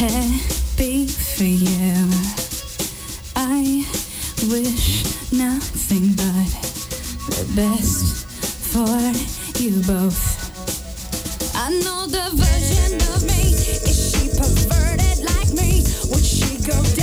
happy for you. I wish nothing but the best for you both. I know the version of me. Is she perverted like me? Would she go?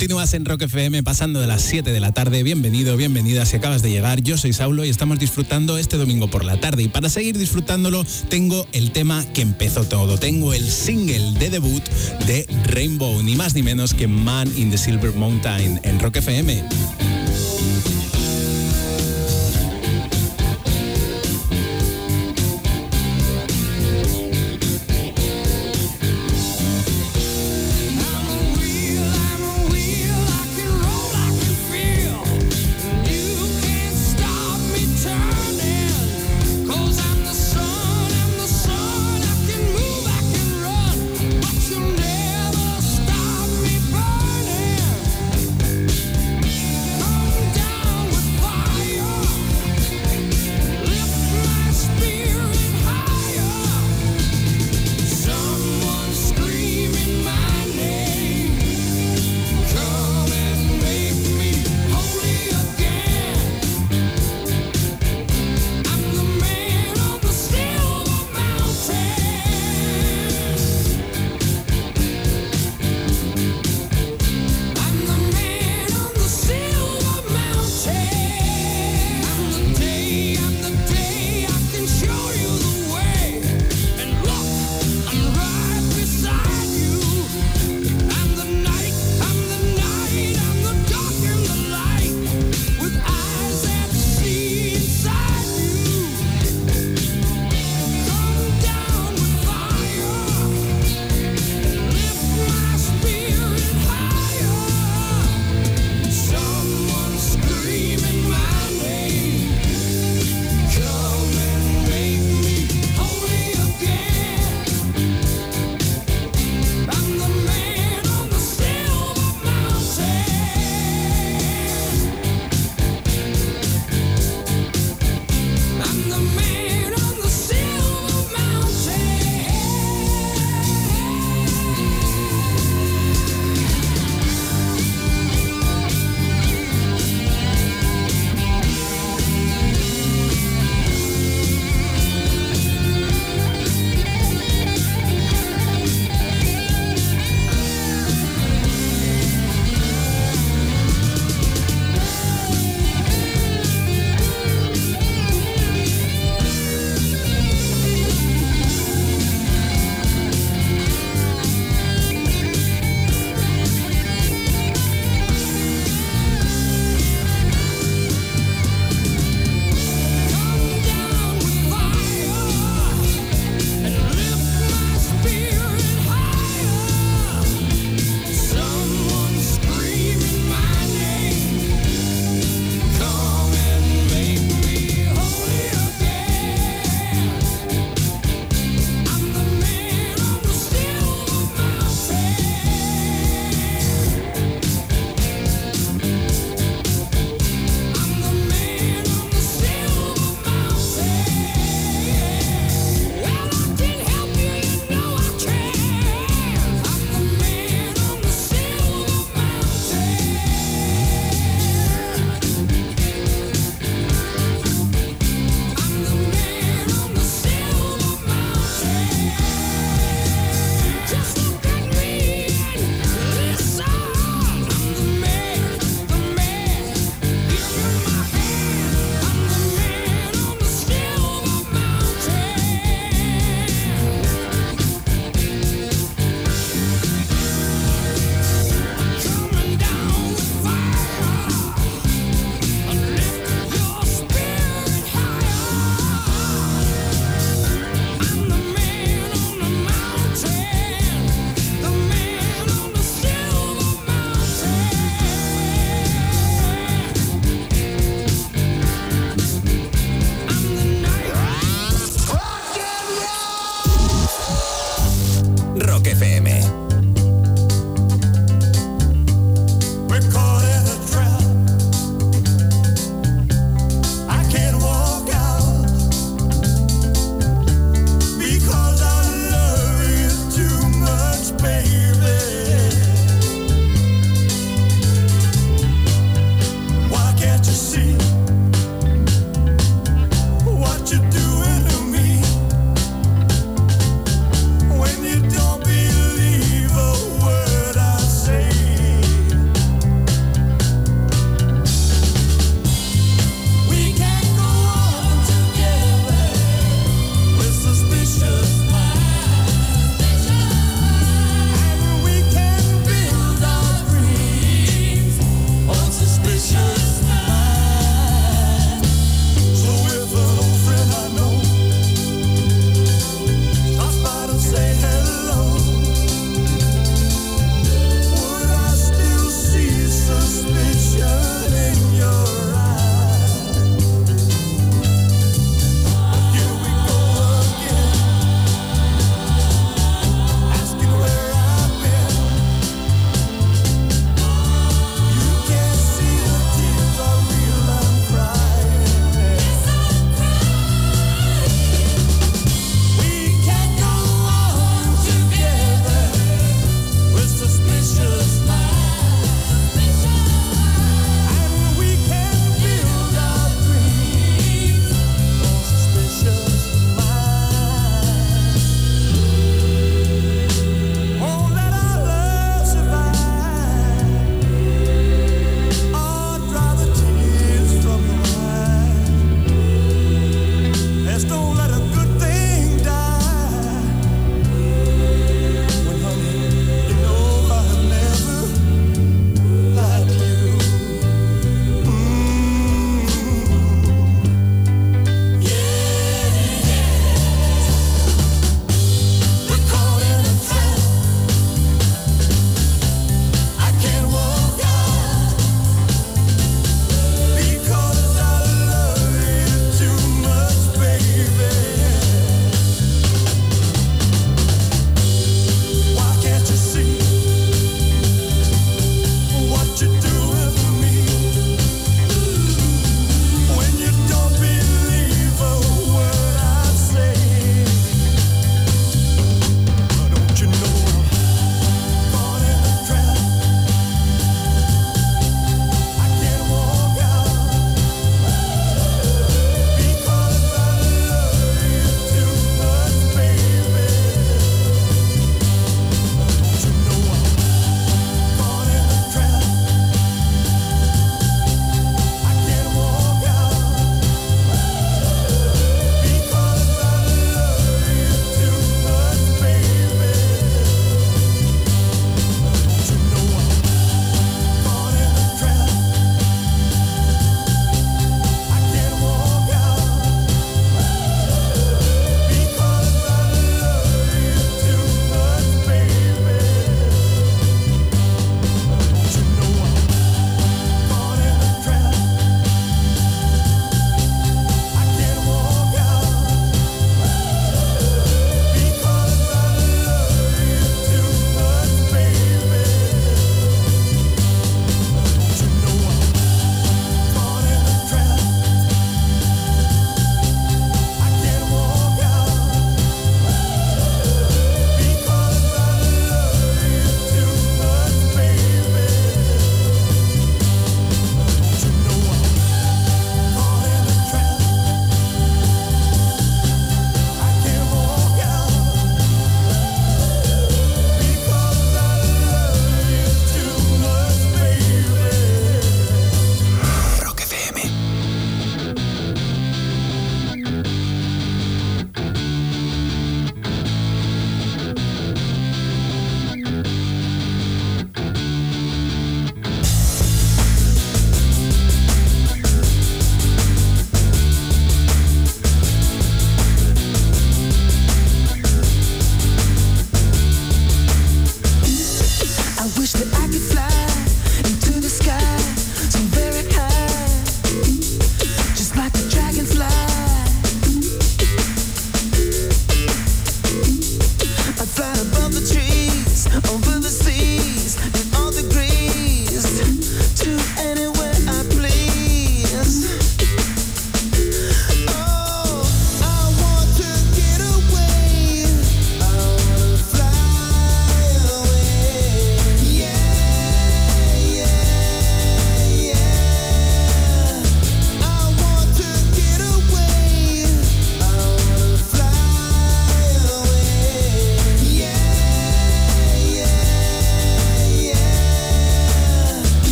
En Rock FM pasando de las 7 de la tarde. Bienvenido, bienvenida si acabas de llegar. Yo soy Saulo y estamos disfrutando este domingo por la tarde. Y para seguir disfrutándolo, tengo el tema que empezó todo. Tengo el single de debut de Rainbow, ni más ni menos que Man in the Silver Mountain en Rock FM.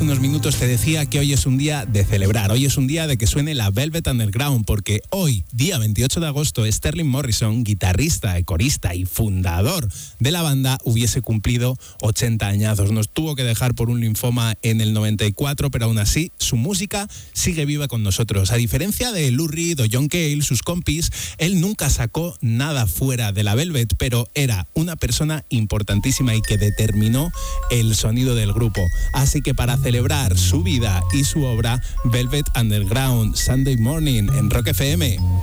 Hace unos minutos te decía que hoy es un día de celebrar, hoy es un día de que suene la Velvet Underground, porque hoy, día 28 de agosto, Sterling Morrison, guitarrista, corista y fundador de la banda, hubiese cumplido 80 añazos. Nos tuvo que dejar por un linfoma en el 94, pero aún así su música sigue viva con nosotros. A diferencia de Lou Reed o John Cale, sus compis, él nunca sacó nada fuera de la Velvet, pero era una persona importantísima y que determinó el sonido del grupo. Así que para celebrar su vida y su obra, Velvet Underground, Sunday Morning en Rock FM.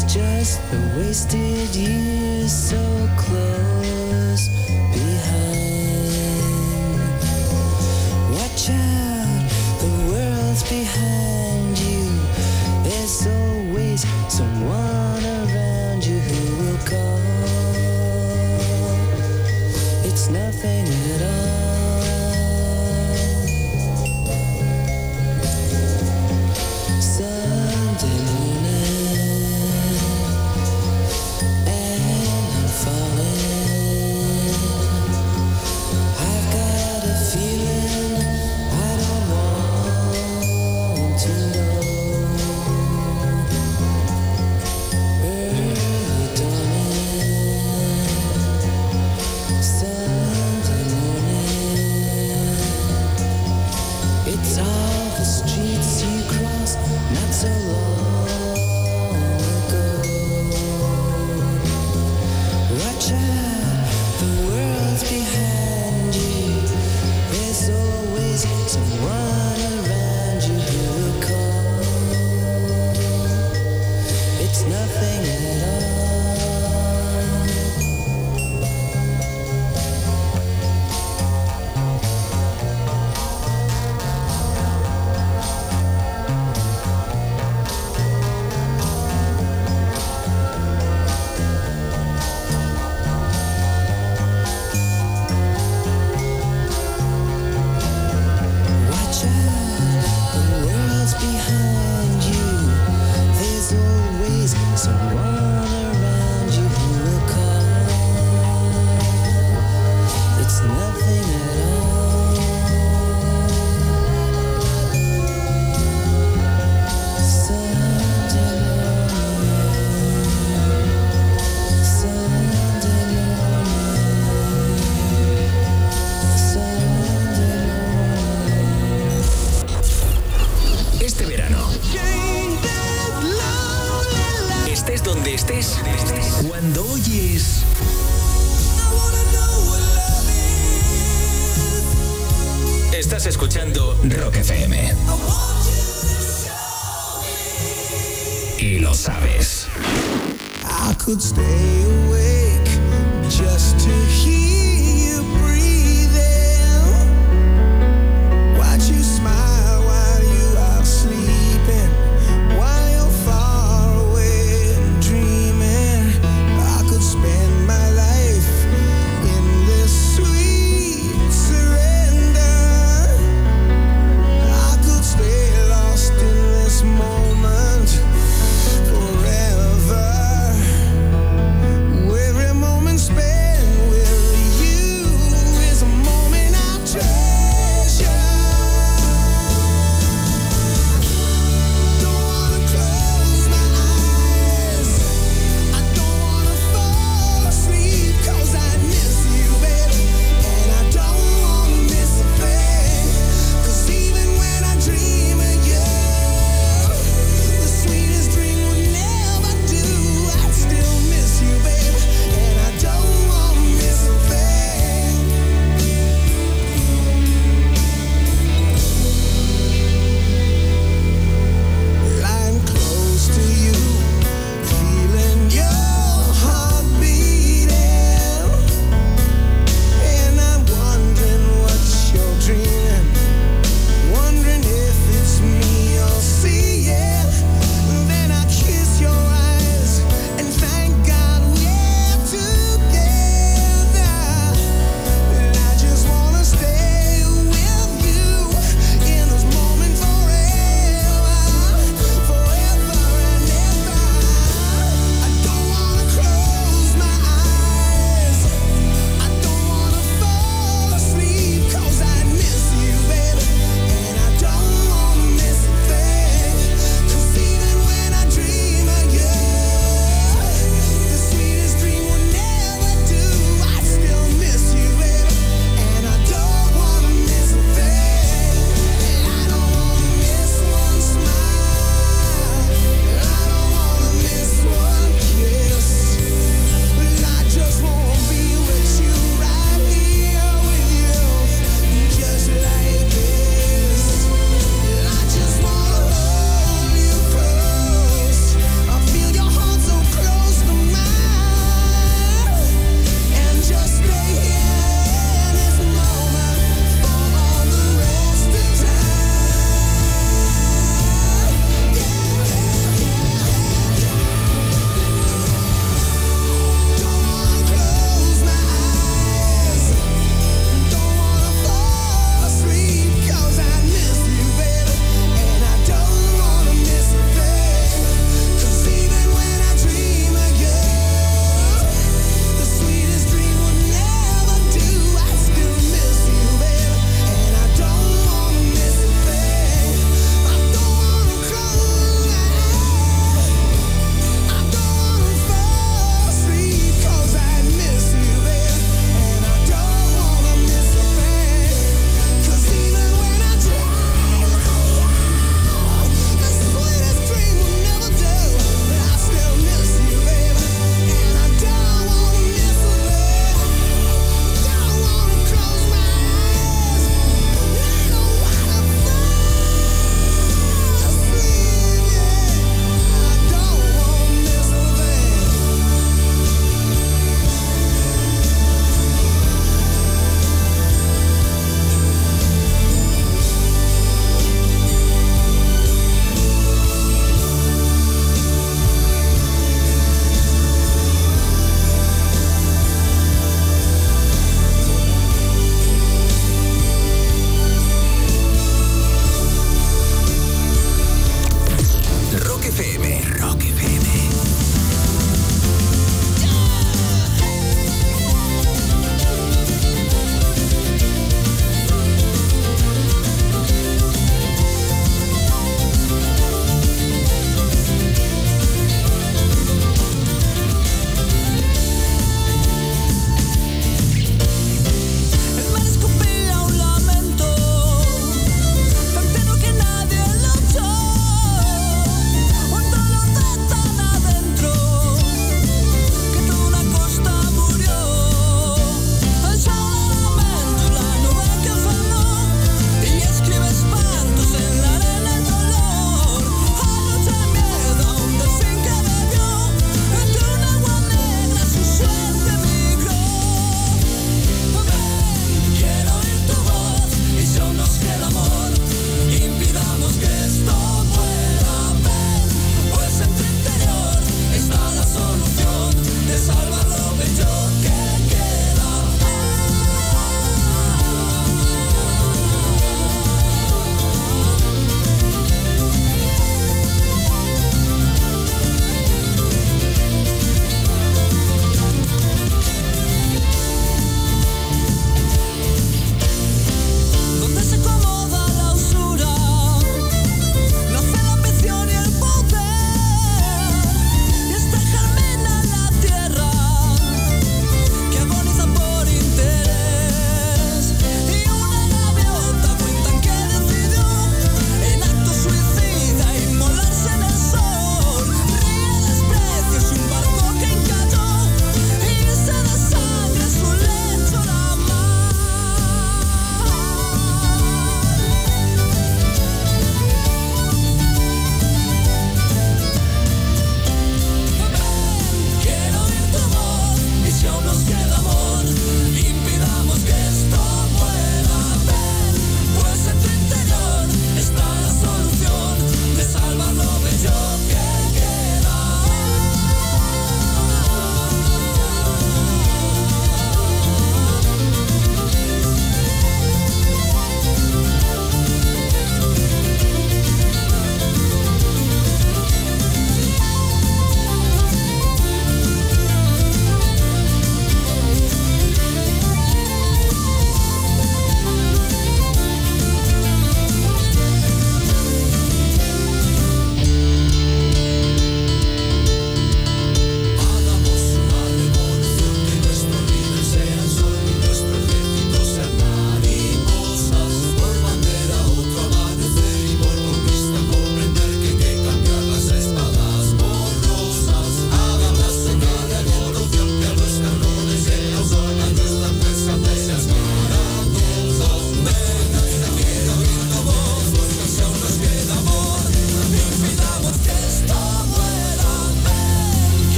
It's just the wasted years so close behind. Watch out, the world's behind you. There's always someone around you who will call. It's nothing at all.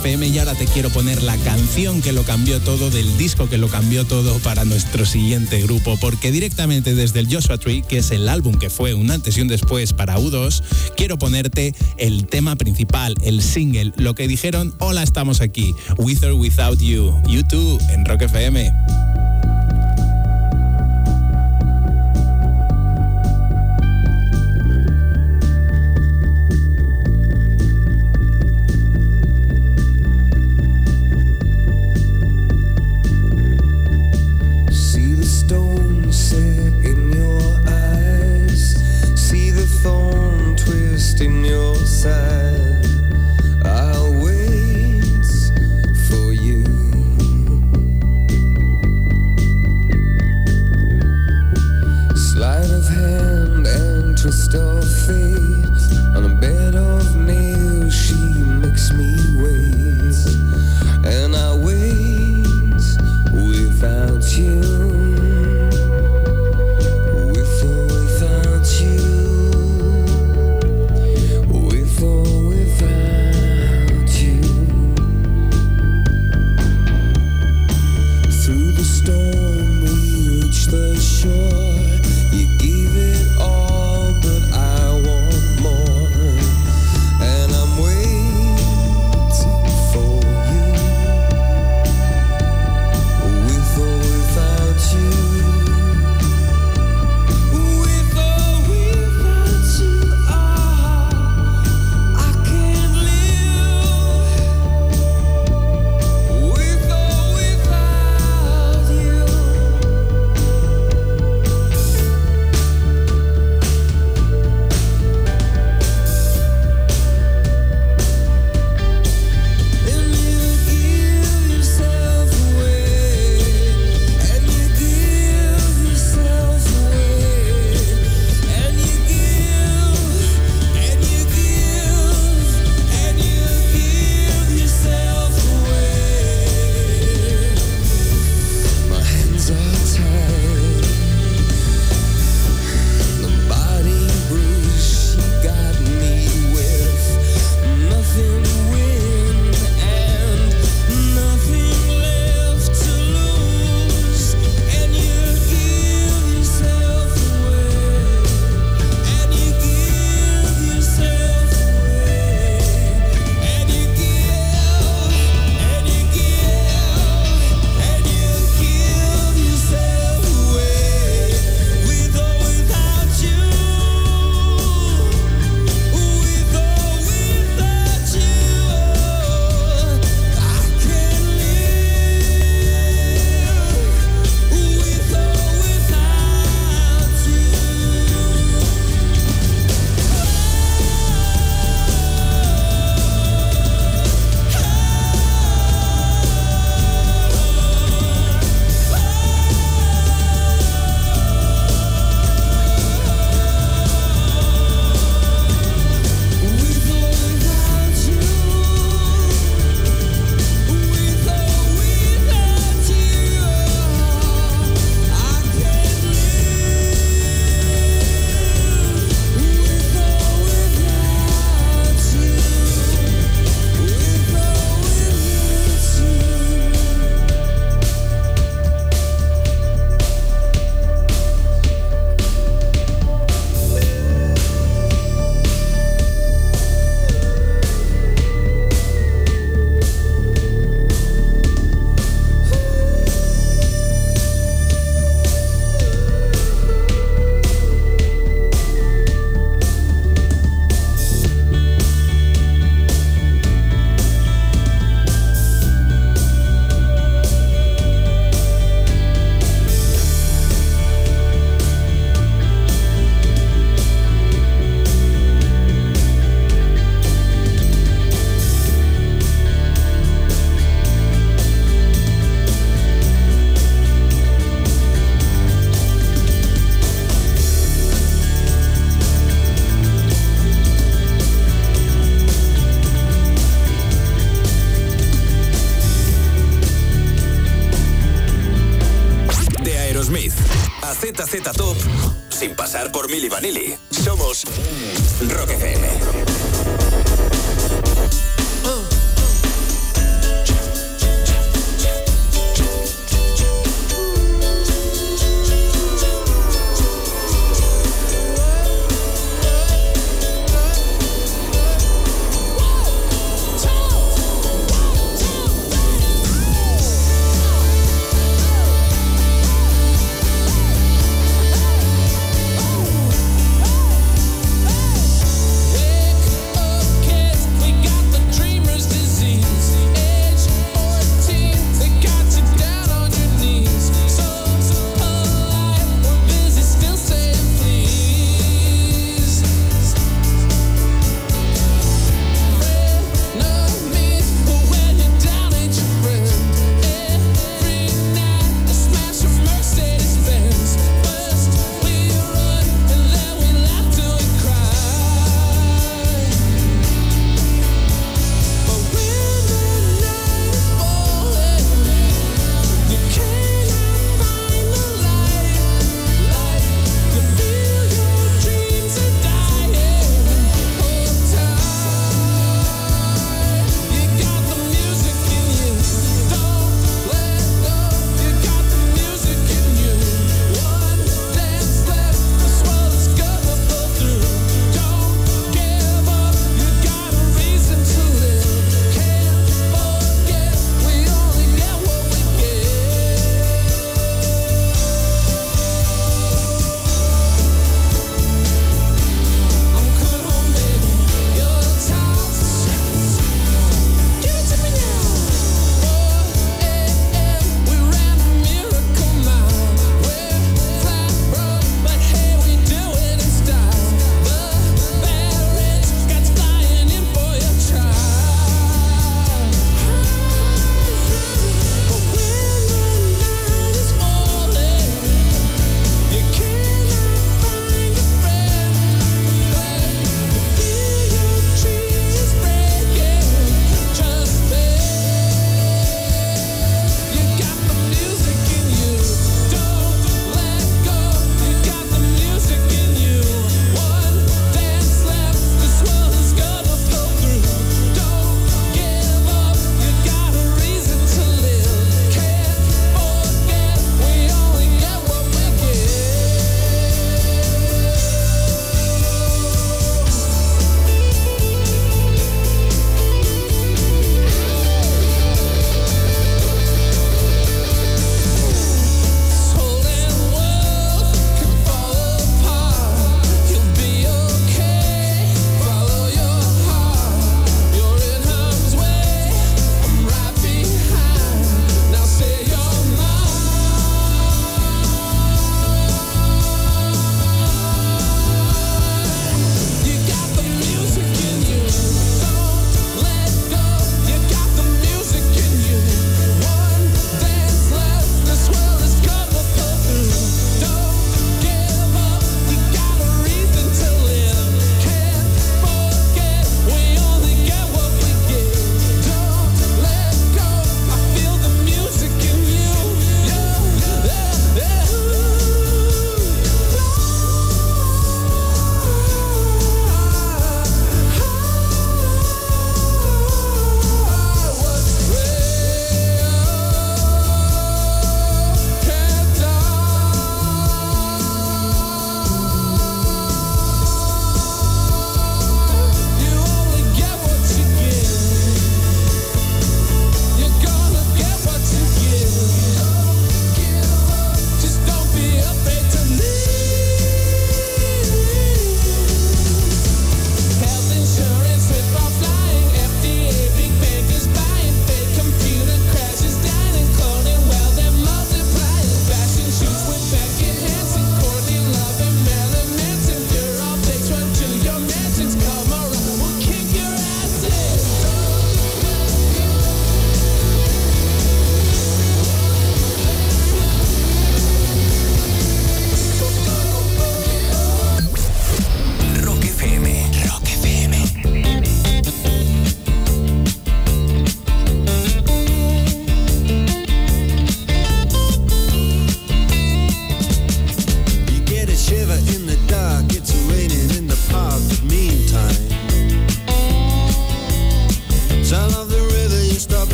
FM y ahora te quiero poner la canción que lo cambió todo del disco que lo cambió todo para nuestro siguiente grupo, porque directamente desde el Joshua Tree, que es el álbum que fue un antes y un después para U2, quiero ponerte el tema principal, el single, lo que dijeron, hola, estamos aquí, With or Without You, YouTube en Rock FM.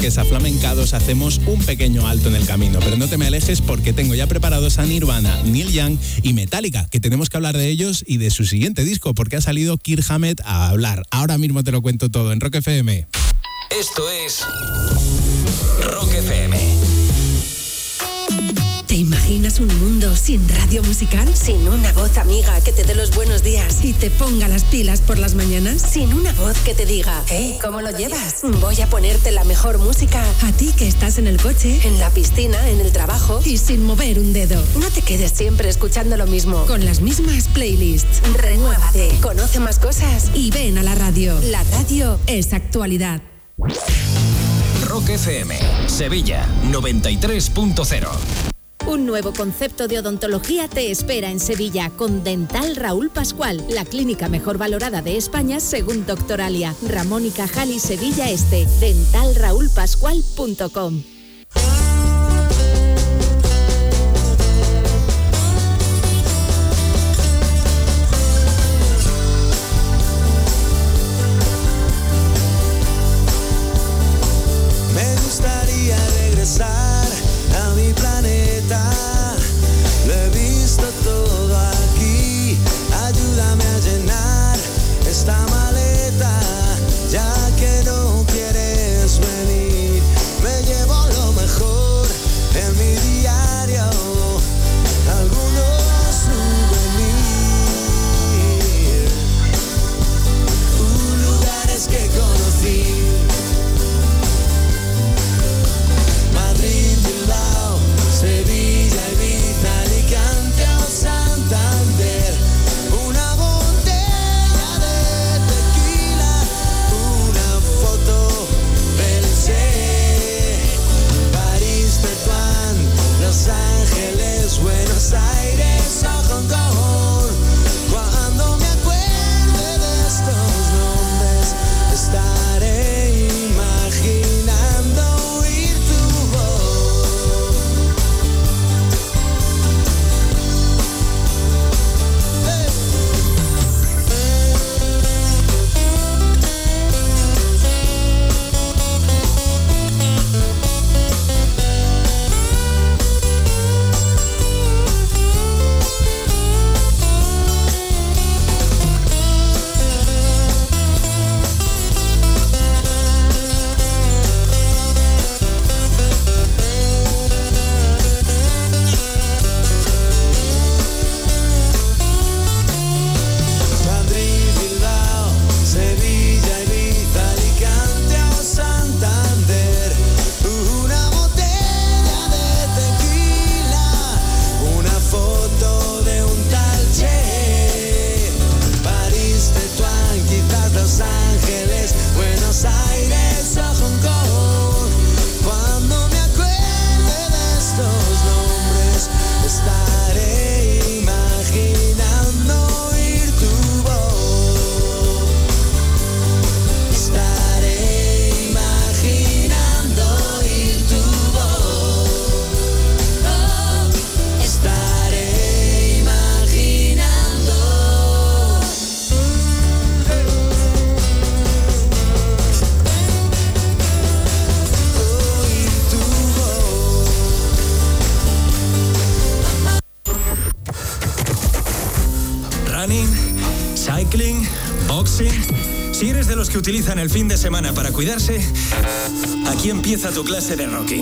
Toques aflamencados, hacemos un pequeño alto en el camino. Pero no te me alejes porque tengo ya preparados a Nirvana, Neil Young y Metallica, que tenemos que hablar de ellos y de su siguiente disco, porque ha salido Kirk Hammett a hablar. Ahora mismo te lo cuento todo en Rock FM. Esto es Rock FM. ¿Te imaginas un mundo sin radio musical? ¿Sin una voz amiga que te dé los buenos días y te ponga las pilas por las mañanas? ¿Sin una voz que te diga, hey, ¿cómo lo llevas? Voy a ponerte la mejor música. A ti que estás en el coche, en la piscina, en el trabajo y sin mover un dedo. No te quedes siempre escuchando lo mismo. Con las mismas playlists. Renuévate, conoce más cosas y ven a la radio. La radio es actualidad. Rock FM, Sevilla 93.0. Un nuevo concepto de odontología te espera en Sevilla con Dental Raúl Pascual, la clínica mejor valorada de España según Doctoralia. Ramón y Cajal y Sevilla Este. dentalraulpascual.com. cuidarse, aquí empieza tu clase de rocking.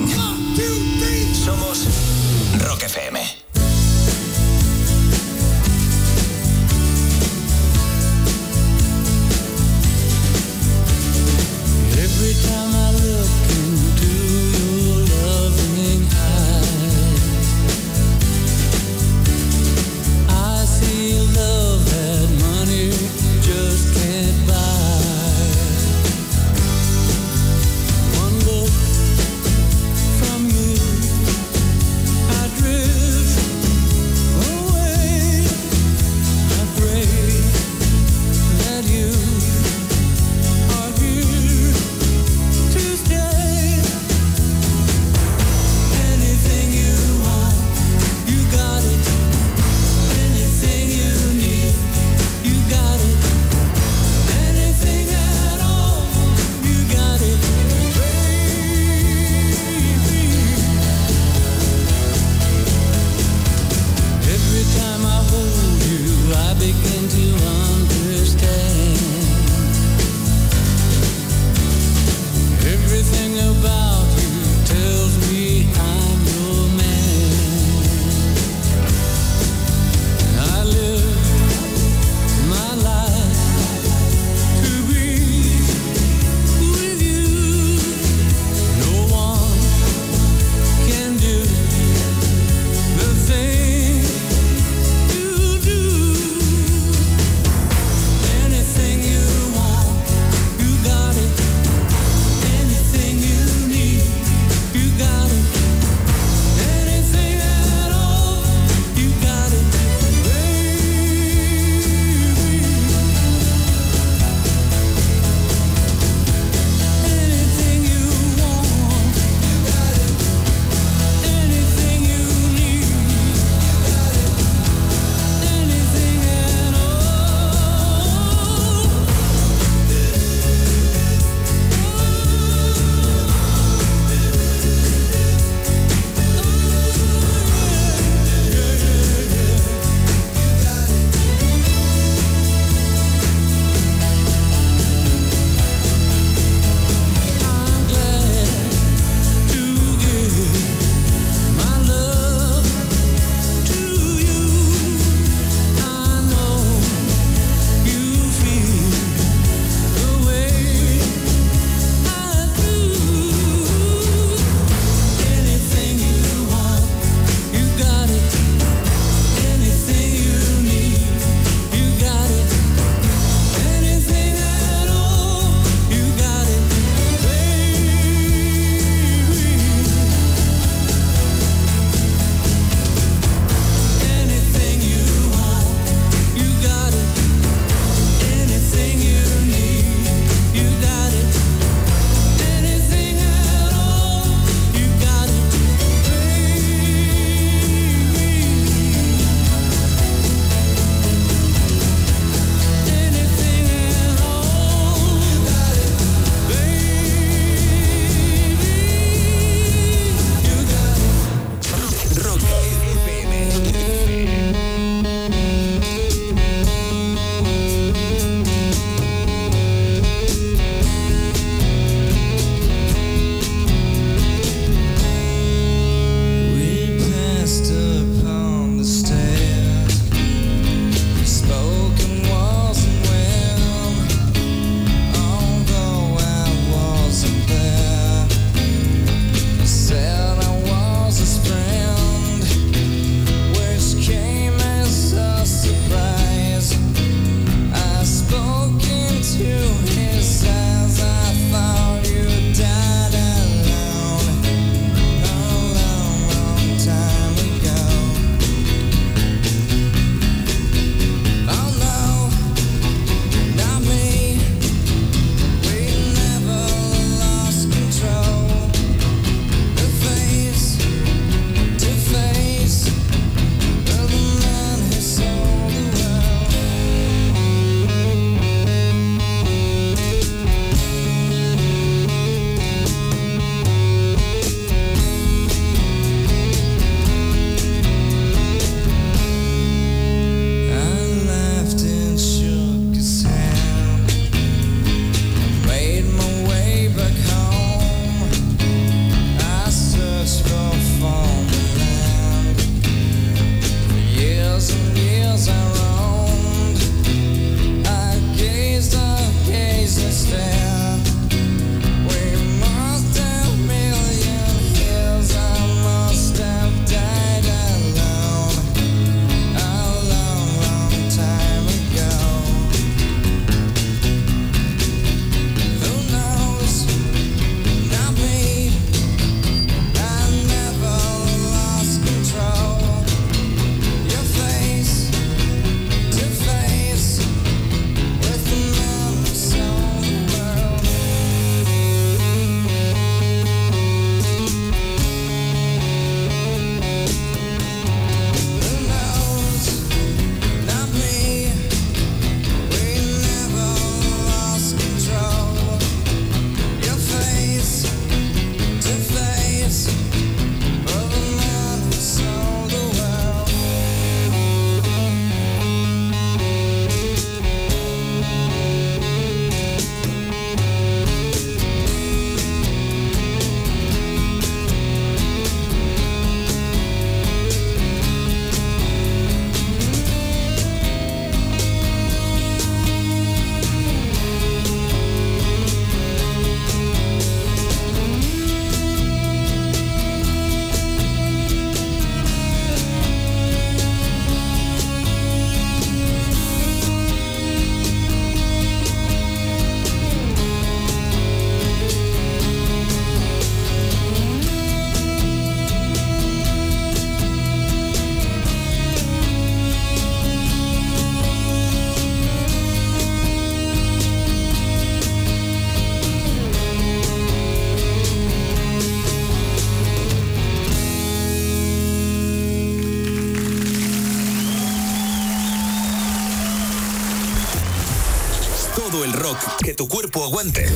el rock que tu cuerpo aguante.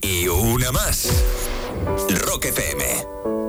Y una más. Rock FM.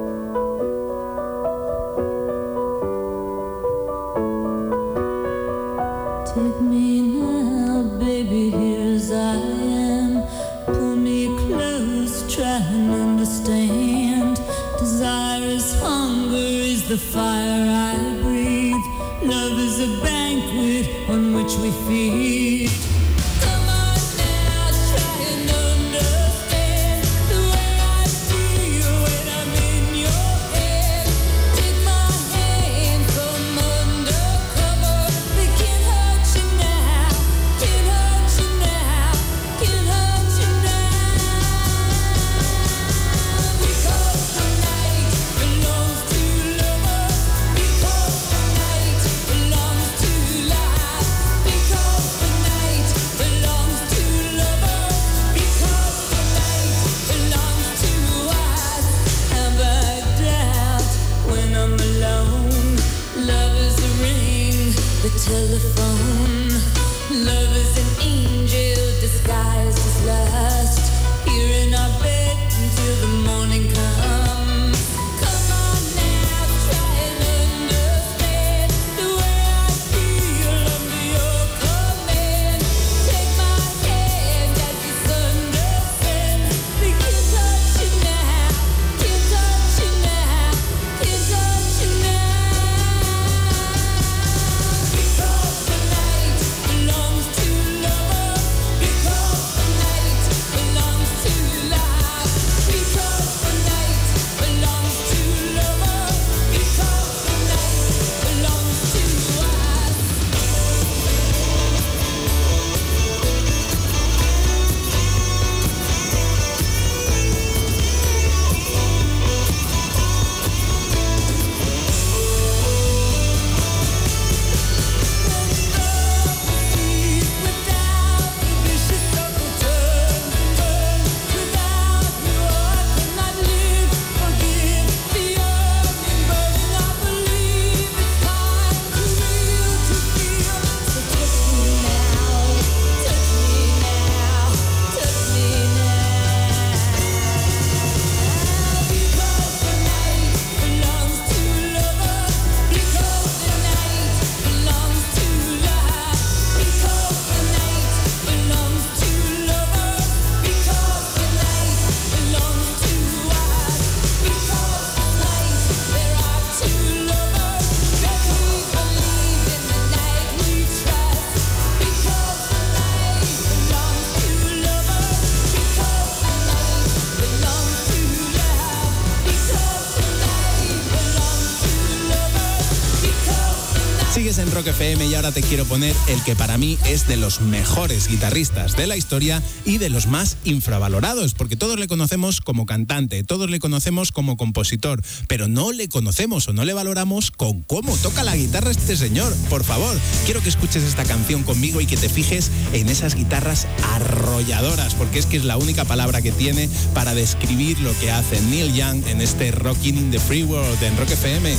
ahora te quiero poner el que para mí es de los mejores guitarristas de la historia y de los más infravalorados, porque todos le conocemos como cantante, todos le conocemos como compositor, pero no le conocemos o no le valoramos con cómo toca la guitarra este señor. Por favor, quiero que escuches esta canción conmigo y que te fijes en esas guitarras arrolladoras, porque es que es la única palabra que tiene para describir lo que hace Neil Young en este Rocking in the Free World en Rock FM.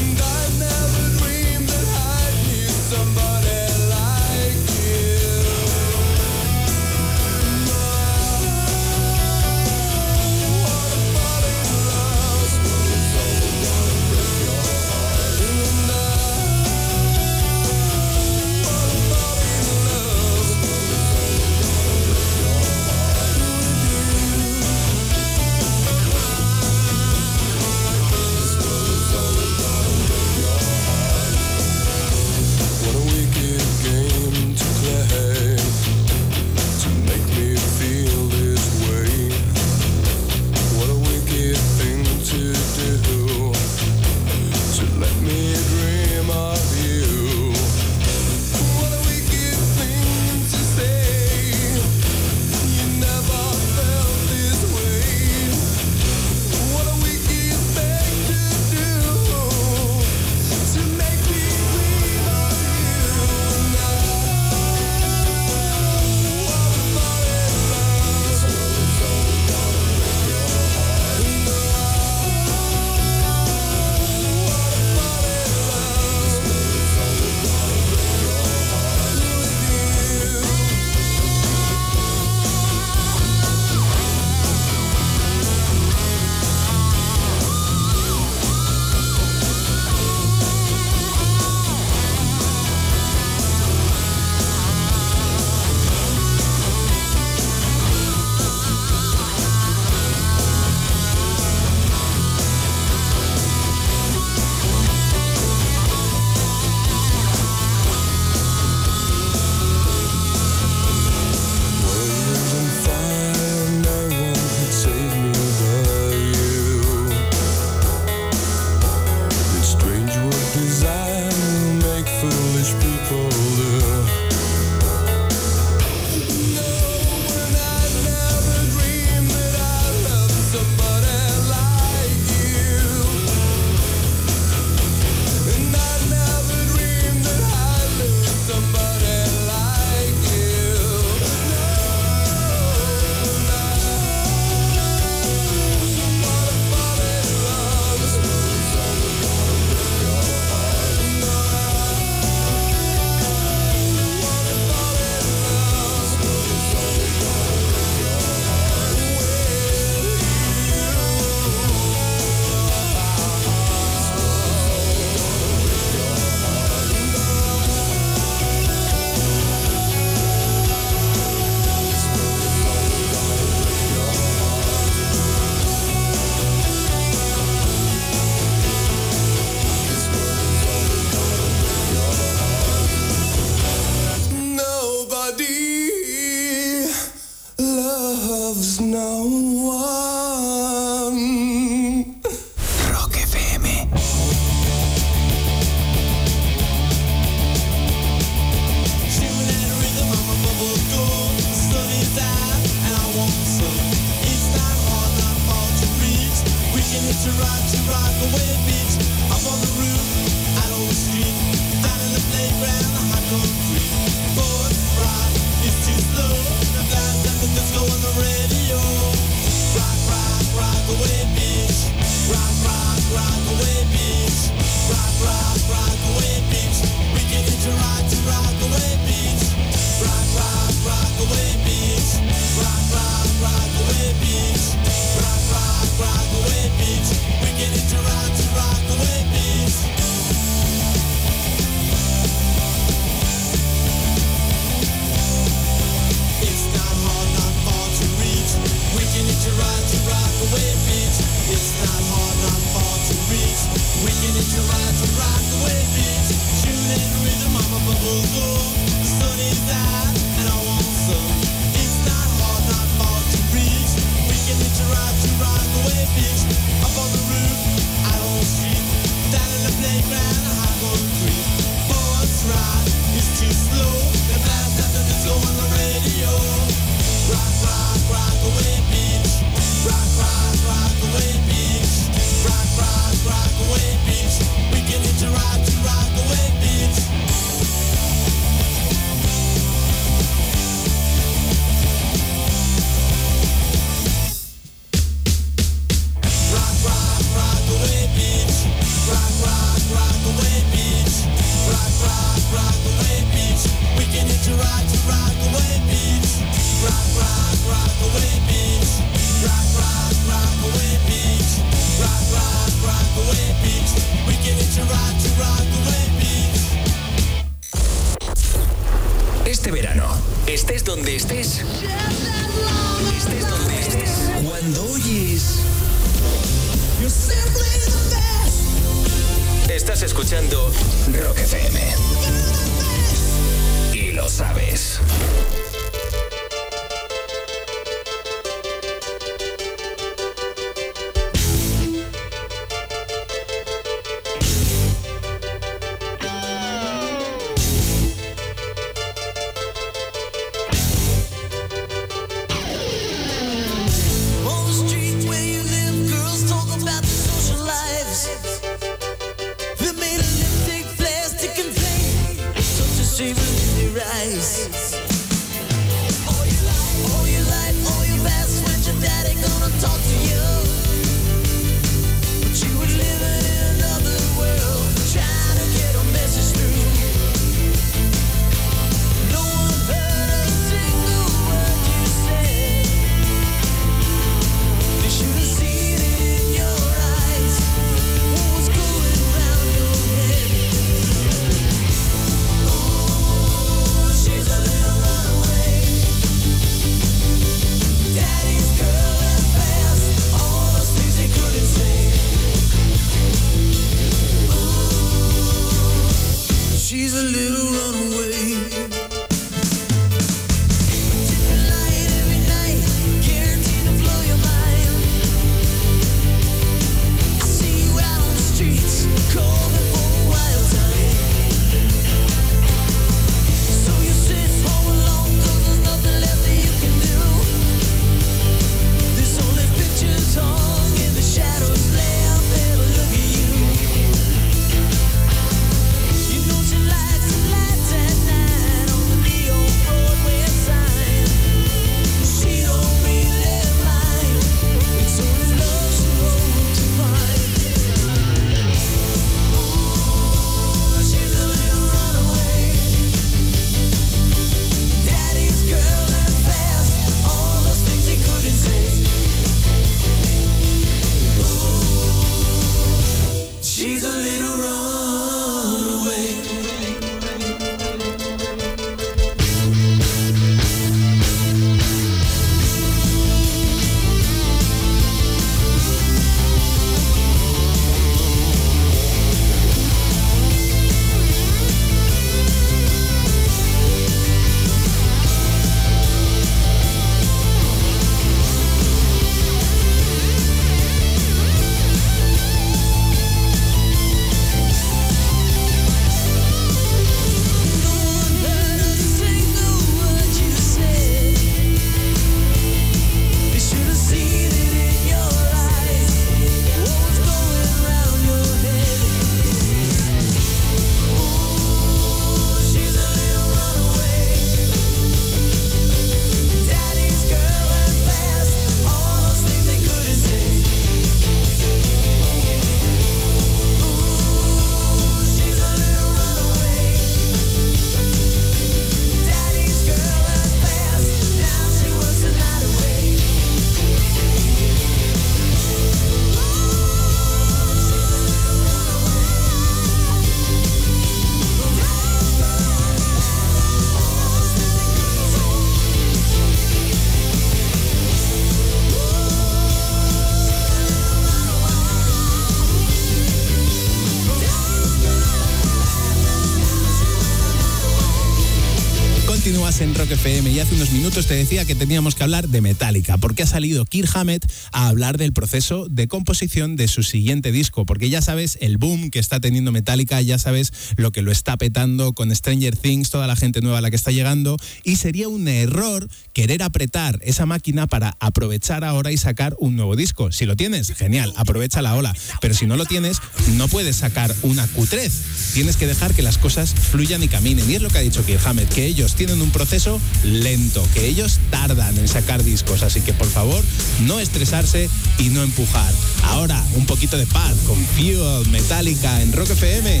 FM y hace unos minutos te decía que teníamos que hablar de Metallica, porque ha salido Kirk Hammett a hablar del proceso de composición de su siguiente disco, porque ya sabes el boom que está teniendo Metallica, ya sabes lo que lo está petando con Stranger Things, toda la gente nueva a la que está llegando, y sería un error querer apretar esa máquina para aprovechar ahora y sacar un nuevo disco. Si lo tienes, genial, aprovecha la ola, pero si no lo tienes, no puedes sacar una Q3. Tienes que dejar que las cosas fluyan y caminen. Y es lo que ha dicho Kirk Hammett, que ellos tienen un proceso lento, que ellos tardan en sacar discos. Así que por favor, no estresarse y no empujar. Ahora, un poquito de paz con Fuel Metallica en Rock FM.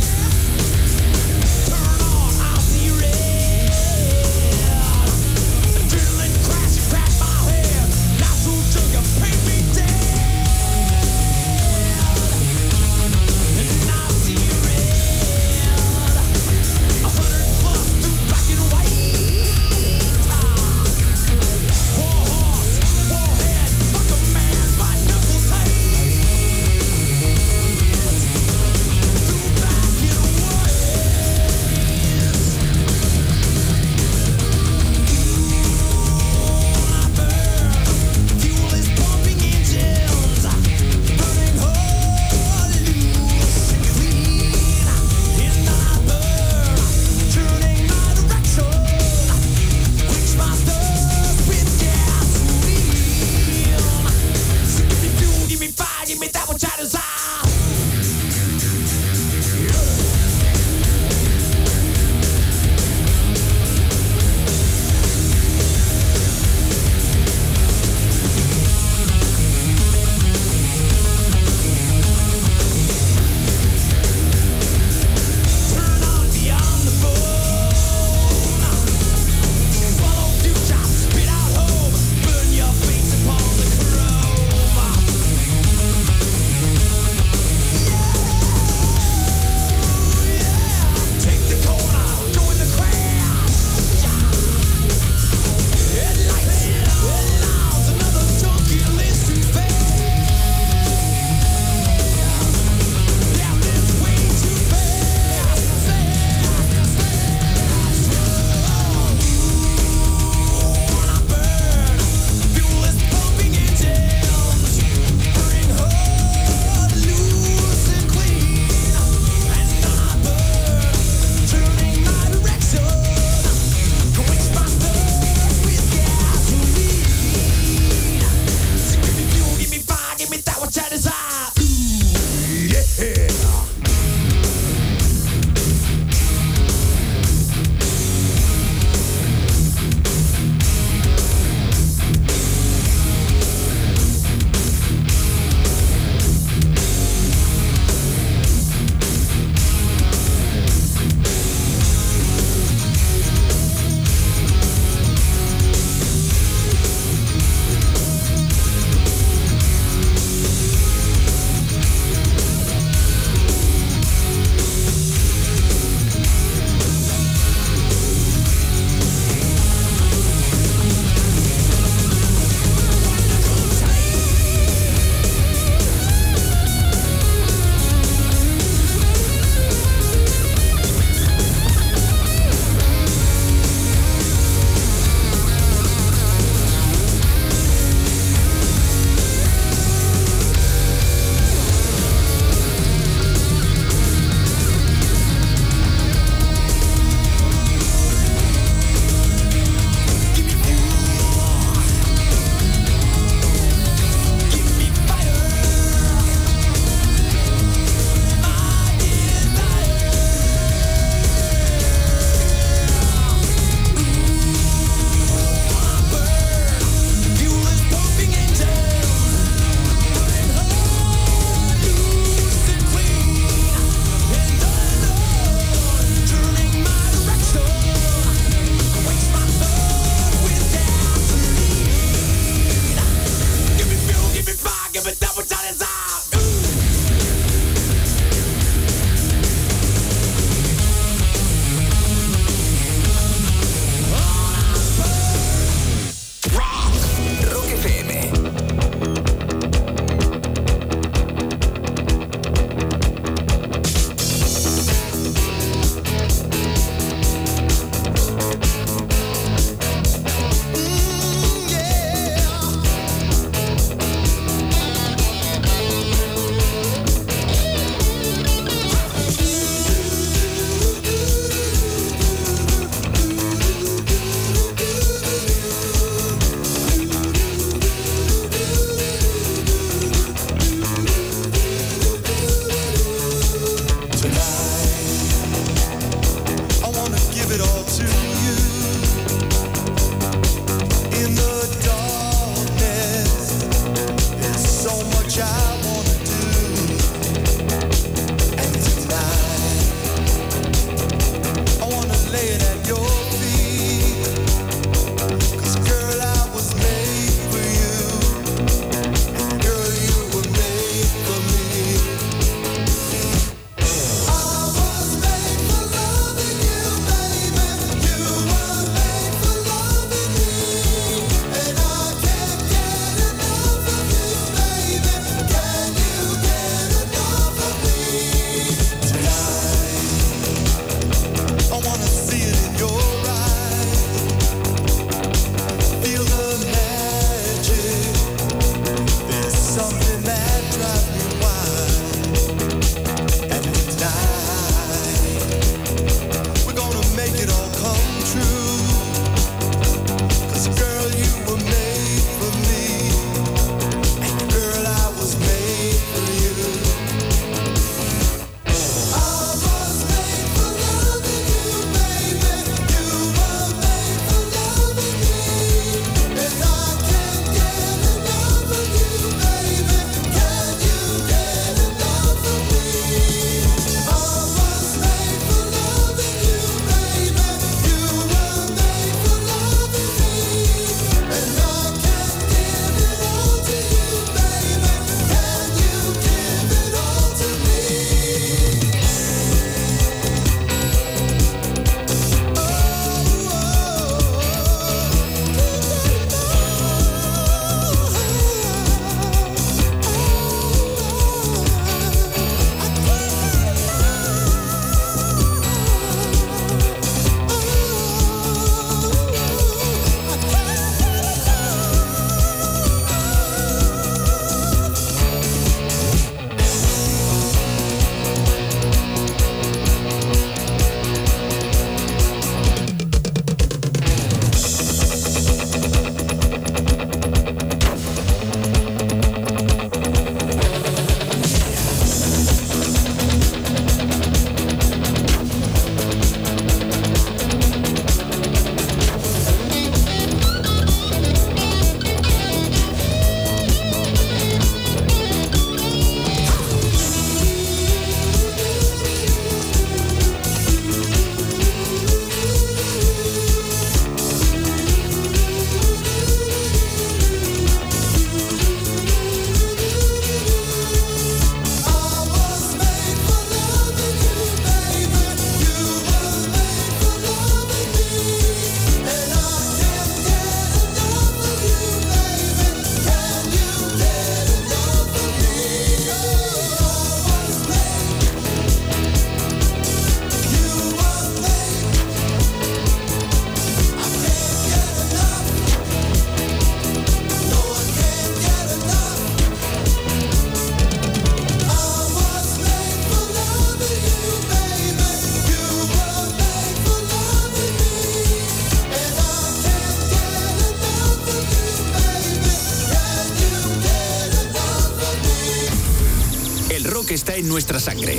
Nuestra sangre,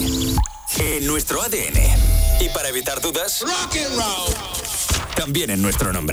en nuestro ADN. Y para evitar dudas, también en nuestro nombre.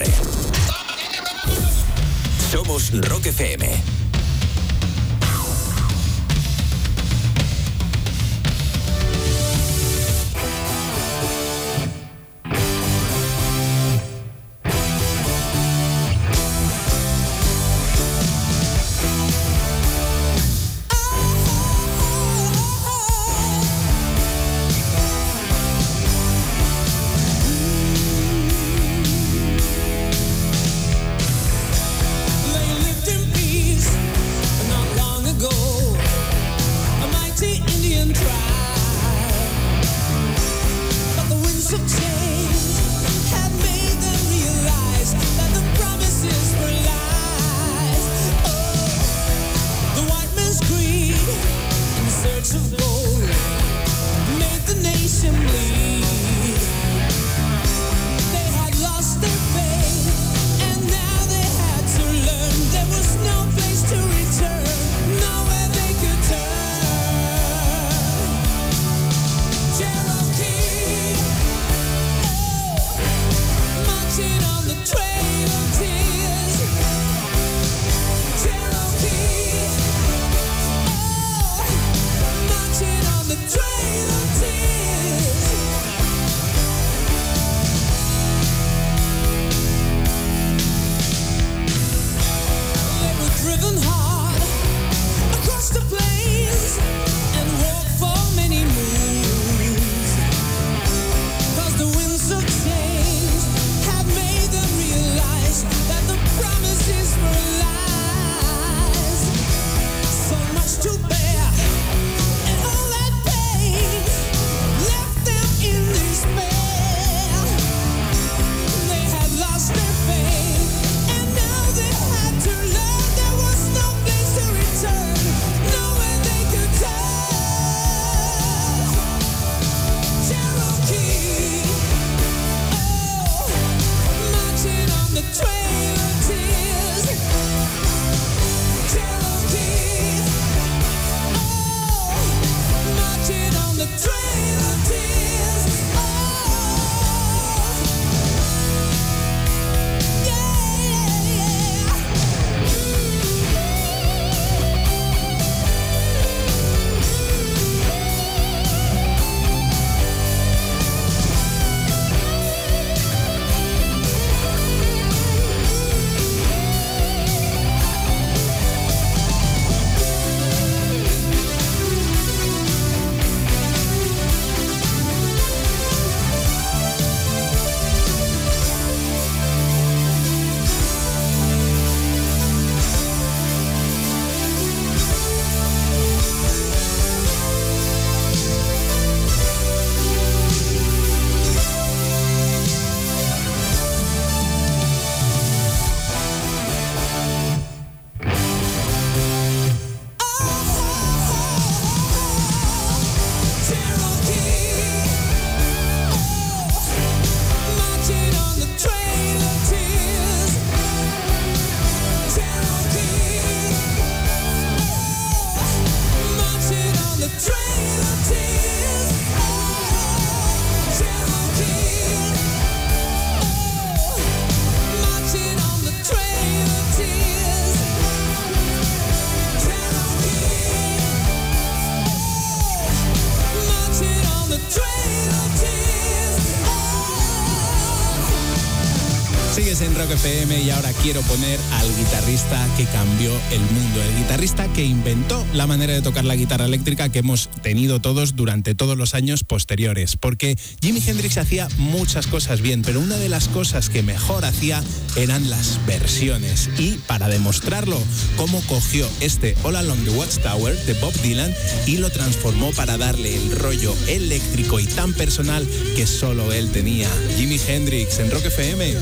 Y ahora quiero poner al guitarrista que cambió el mundo, el guitarrista que inventó la manera de tocar la guitarra eléctrica que hemos tenido todos durante todos los años posteriores. Porque Jimi Hendrix hacía muchas cosas bien, pero una de las cosas que mejor hacía eran las versiones. Y para demostrarlo, cómo cogió este All Along the Watchtower de Bob Dylan y lo transformó para darle el rollo eléctrico y tan personal que solo él tenía. Jimi Hendrix en Rock FM.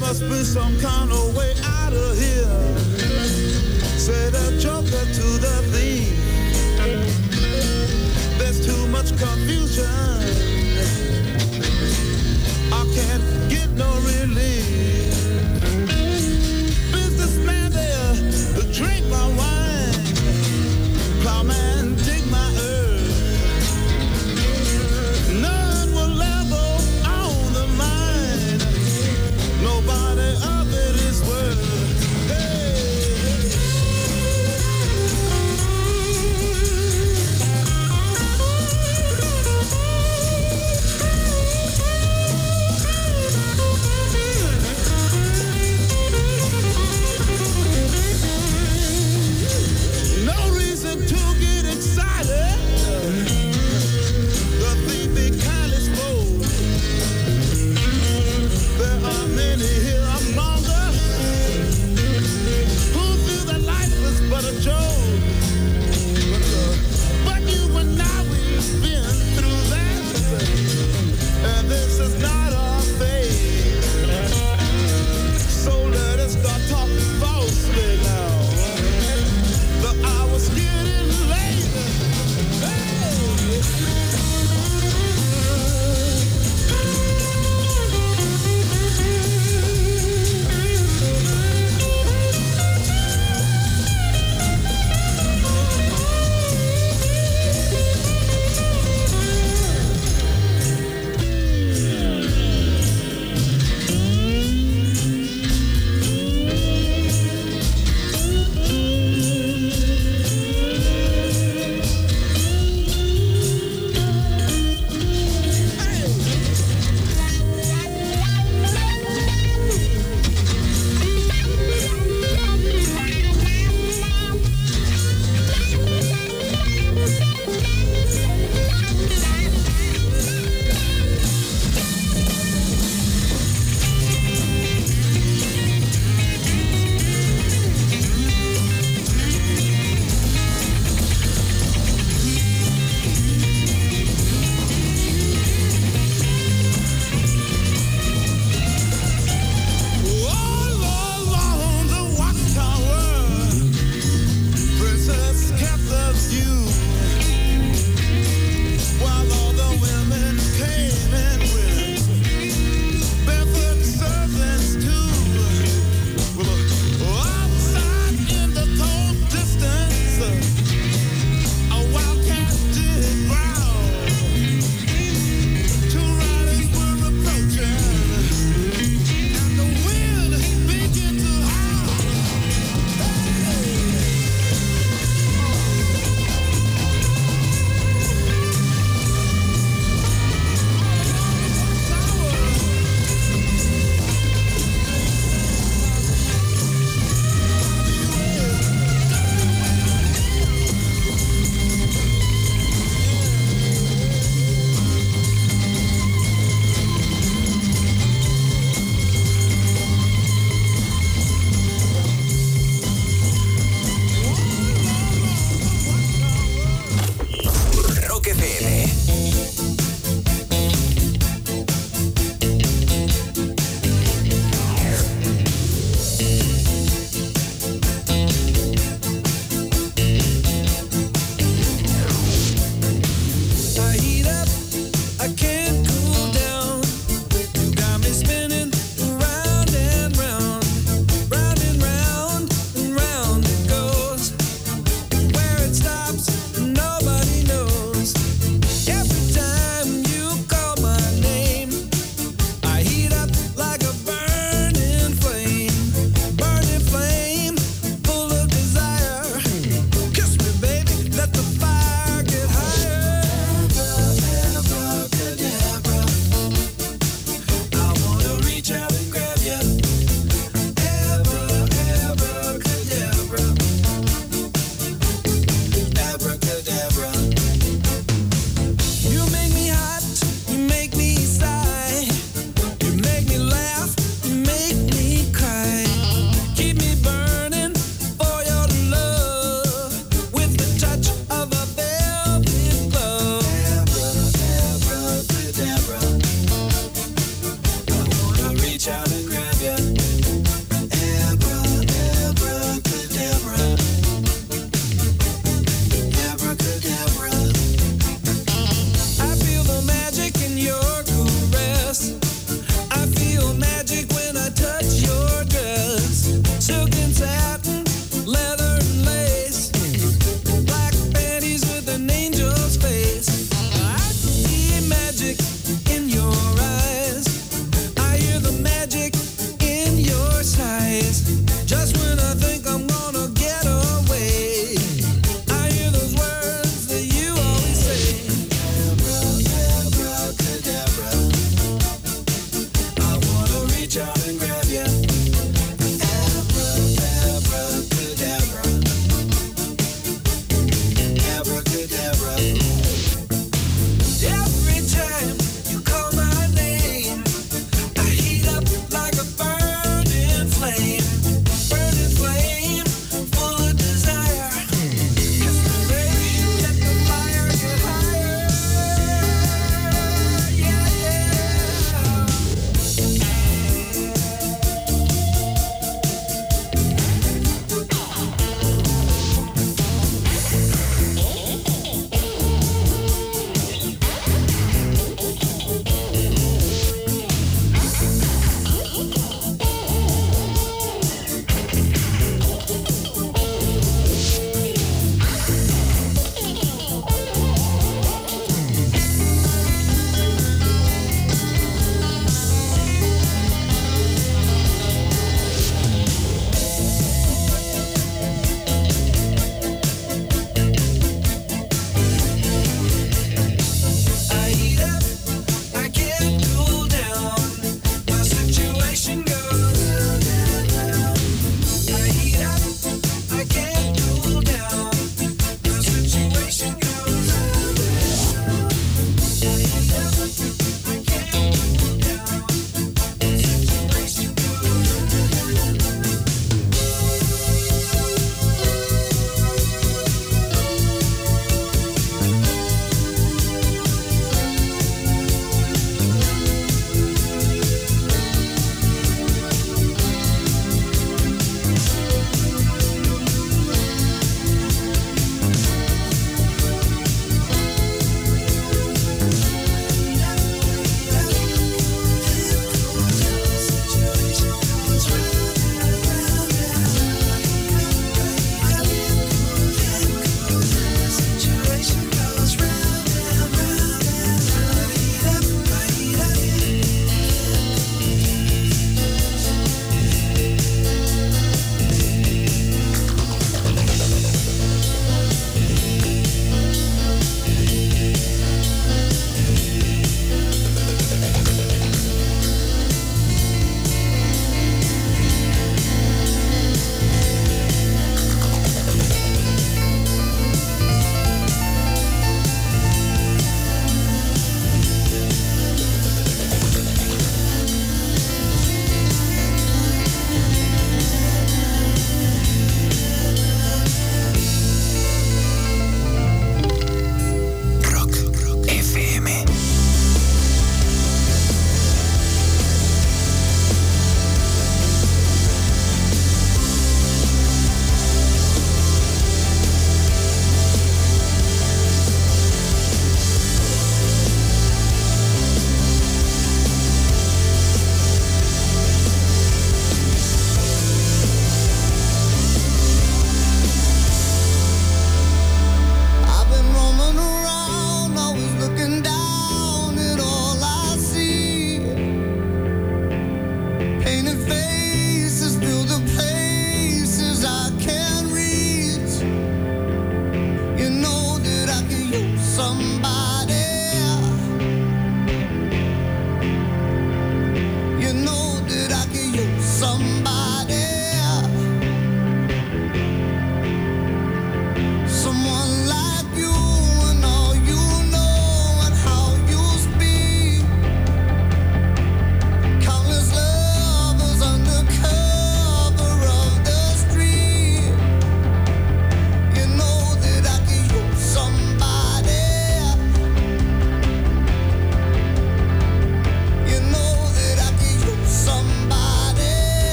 Must be some kind of way out of here. Say the joker to the thief. There's too much confusion.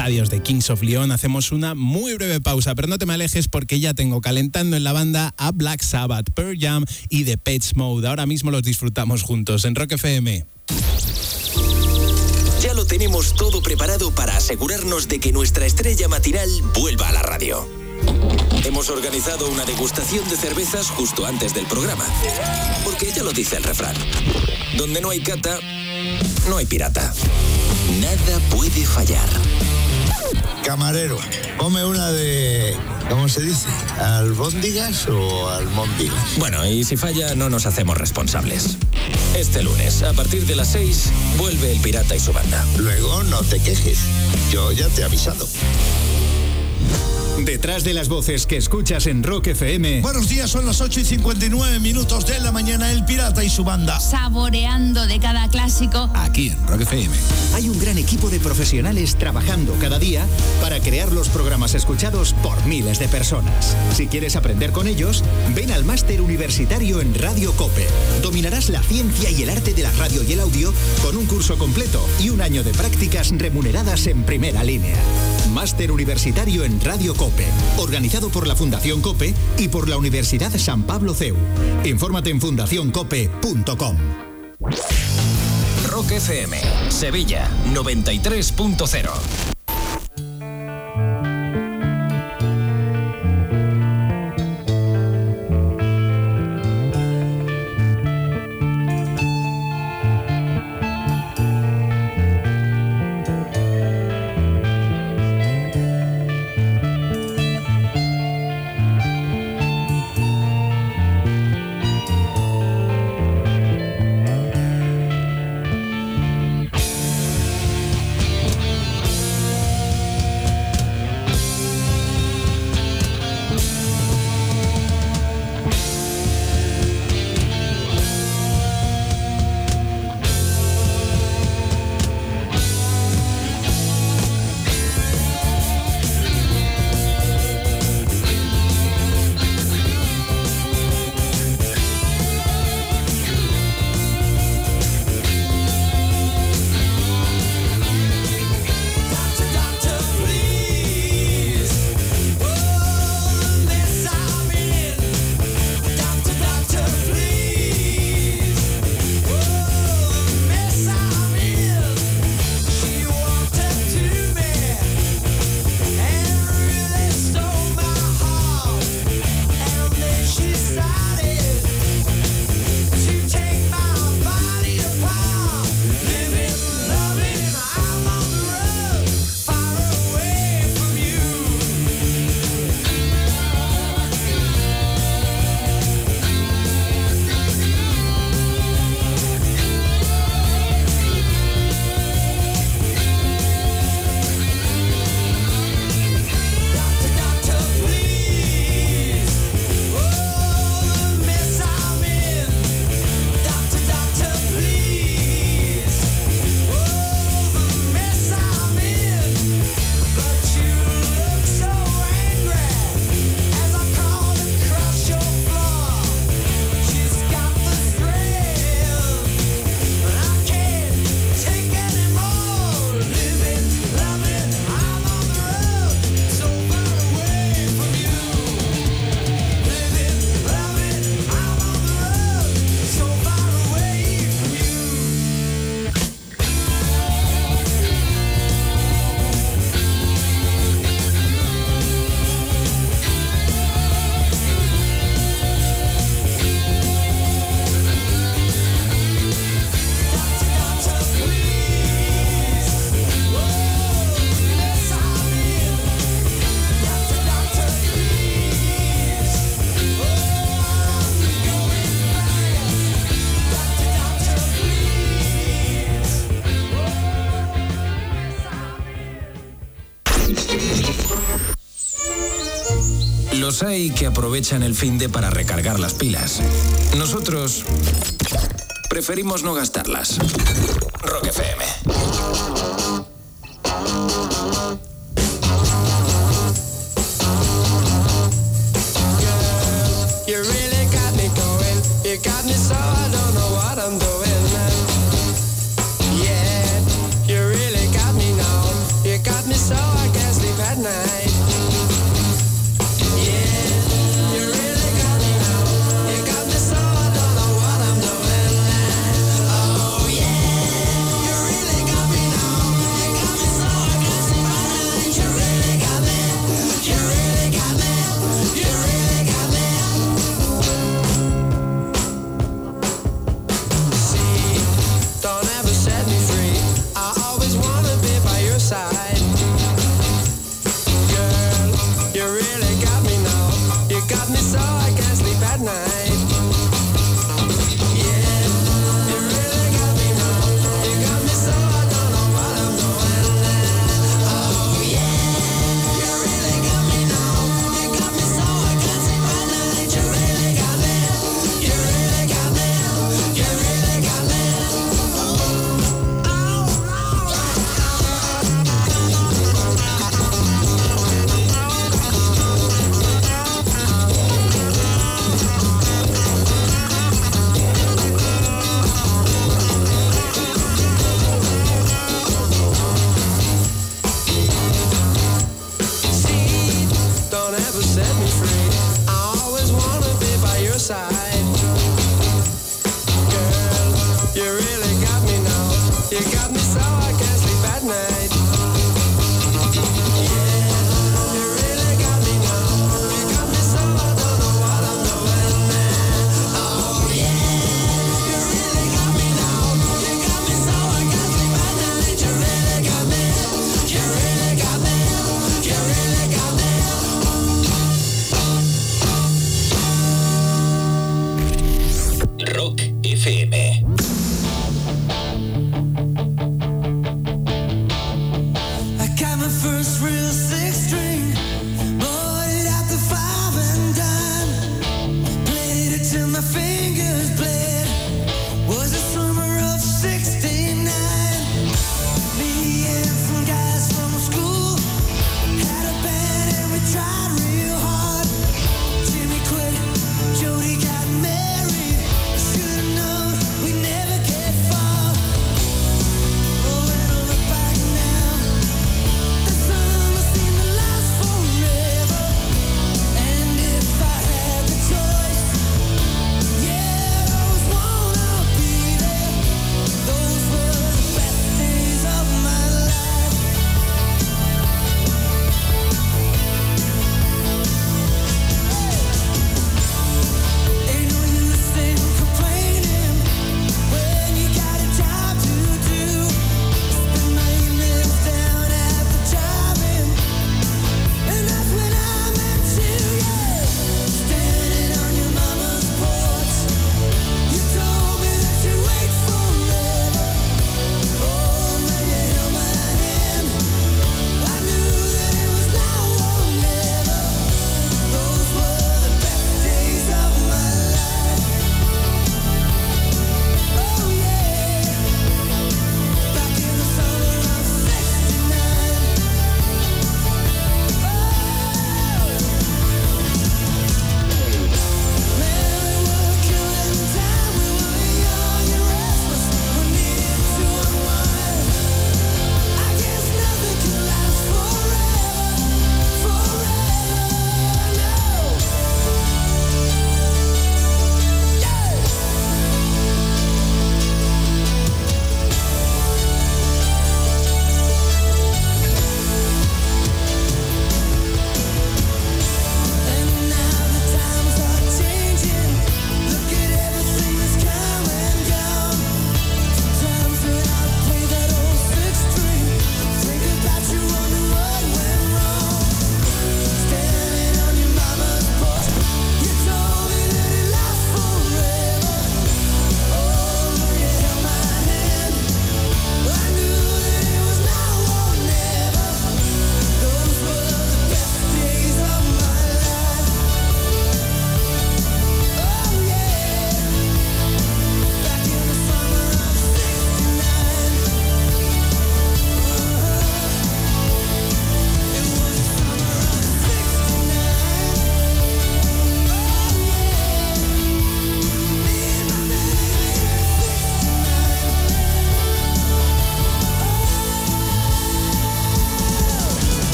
Estadios de Kings of Leon hacemos una muy breve pausa, pero no te me alejes porque ya tengo calentando en la banda a Black Sabbath, Pearl Jam y The Page Mode. Ahora mismo los disfrutamos juntos en Rock FM. Ya lo tenemos todo preparado para asegurarnos de que nuestra estrella matinal vuelva a la radio. Hemos organizado una degustación de cervezas justo antes del programa. Porque ya lo dice el refrán. Donde no hay cata, no hay pirata. Nada puede fallar. Camarero, come una de. ¿Cómo se dice? ¿Albóndigas o almóndigas? Bueno, y si falla, no nos hacemos responsables. Este lunes, a partir de las 6, vuelve el pirata y su banda. Luego no te quejes. Yo ya te he avisado. Detrás de las voces que escuchas en Rock FM. Buenos días, son las 8 y 59 minutos de la mañana. El pirata y su banda. Saboreando de cada clásico. Aquí en Rock FM. Hay un gran equipo de profesionales trabajando cada día para crear los programas escuchados por miles de personas. Si quieres aprender con ellos, ven al máster universitario en Radio Cope. Dominarás la ciencia y el arte de la radio y el audio con un curso completo y un año de prácticas remuneradas en primera línea. Máster universitario en Radio Organizado por la Fundación Cope y por la Universidad San Pablo CEU. Infórmate en fundacioncope.com. Rock FM, Sevilla 93.0. Hay que aprovechan el fin de para recargar las pilas. Nosotros preferimos no gastarlas. Rock FM.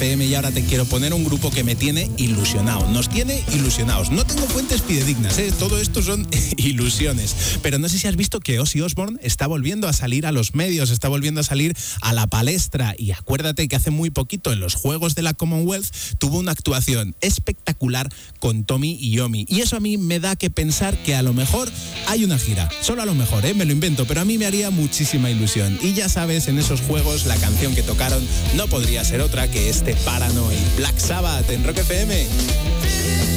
Y ahora te quiero poner un grupo que me tiene ilusionado. Nos tiene ilusionados. No tengo fuentes fidedignas, ¿eh? todo esto son ilusiones. Pero no sé si has visto que Ozzy Osbourne está volviendo a salir a los medios, está volviendo a salir a la palestra. Y acuérdate que hace muy poquito en los Juegos de la Commonwealth tuvo una actuación espectacular con Tommy y Yomi. Y eso a mí me da que pensar que a lo mejor hay una gira. Solo a lo mejor, ¿eh? me lo invento, pero a mí me haría muchísima ilusión. Y ya sabes, en esos juegos la canción que tocaron no podría ser otra que este Paranoid Black Sabbath en Rock FM.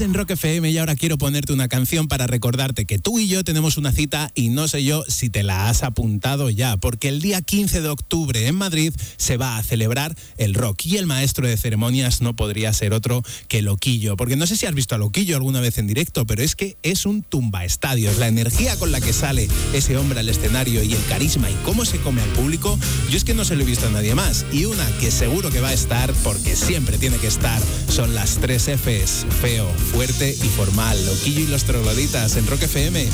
En Rock FM y ahora quiero ponerte una canción para recordarte que tú y yo tenemos una cita y no sé yo si te la has apuntado ya, porque el día 15 de octubre en Madrid se va a celebrar el rock y el maestro de ceremonias no podría ser otro que Loquillo, porque no sé si has visto a Loquillo alguna vez en directo, pero es que es un tumba estadios, la energía con la que sale ese hombre al escenario y el carisma y cómo se come al público, yo es que no se lo he visto a nadie más. Y una que seguro que va a estar, porque siempre tiene que estar, son las tres Fs, feo, fuerte y formal, Loquillo y los trogloditas en Rock FM.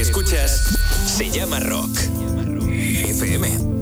escuchas se llama rock. FM.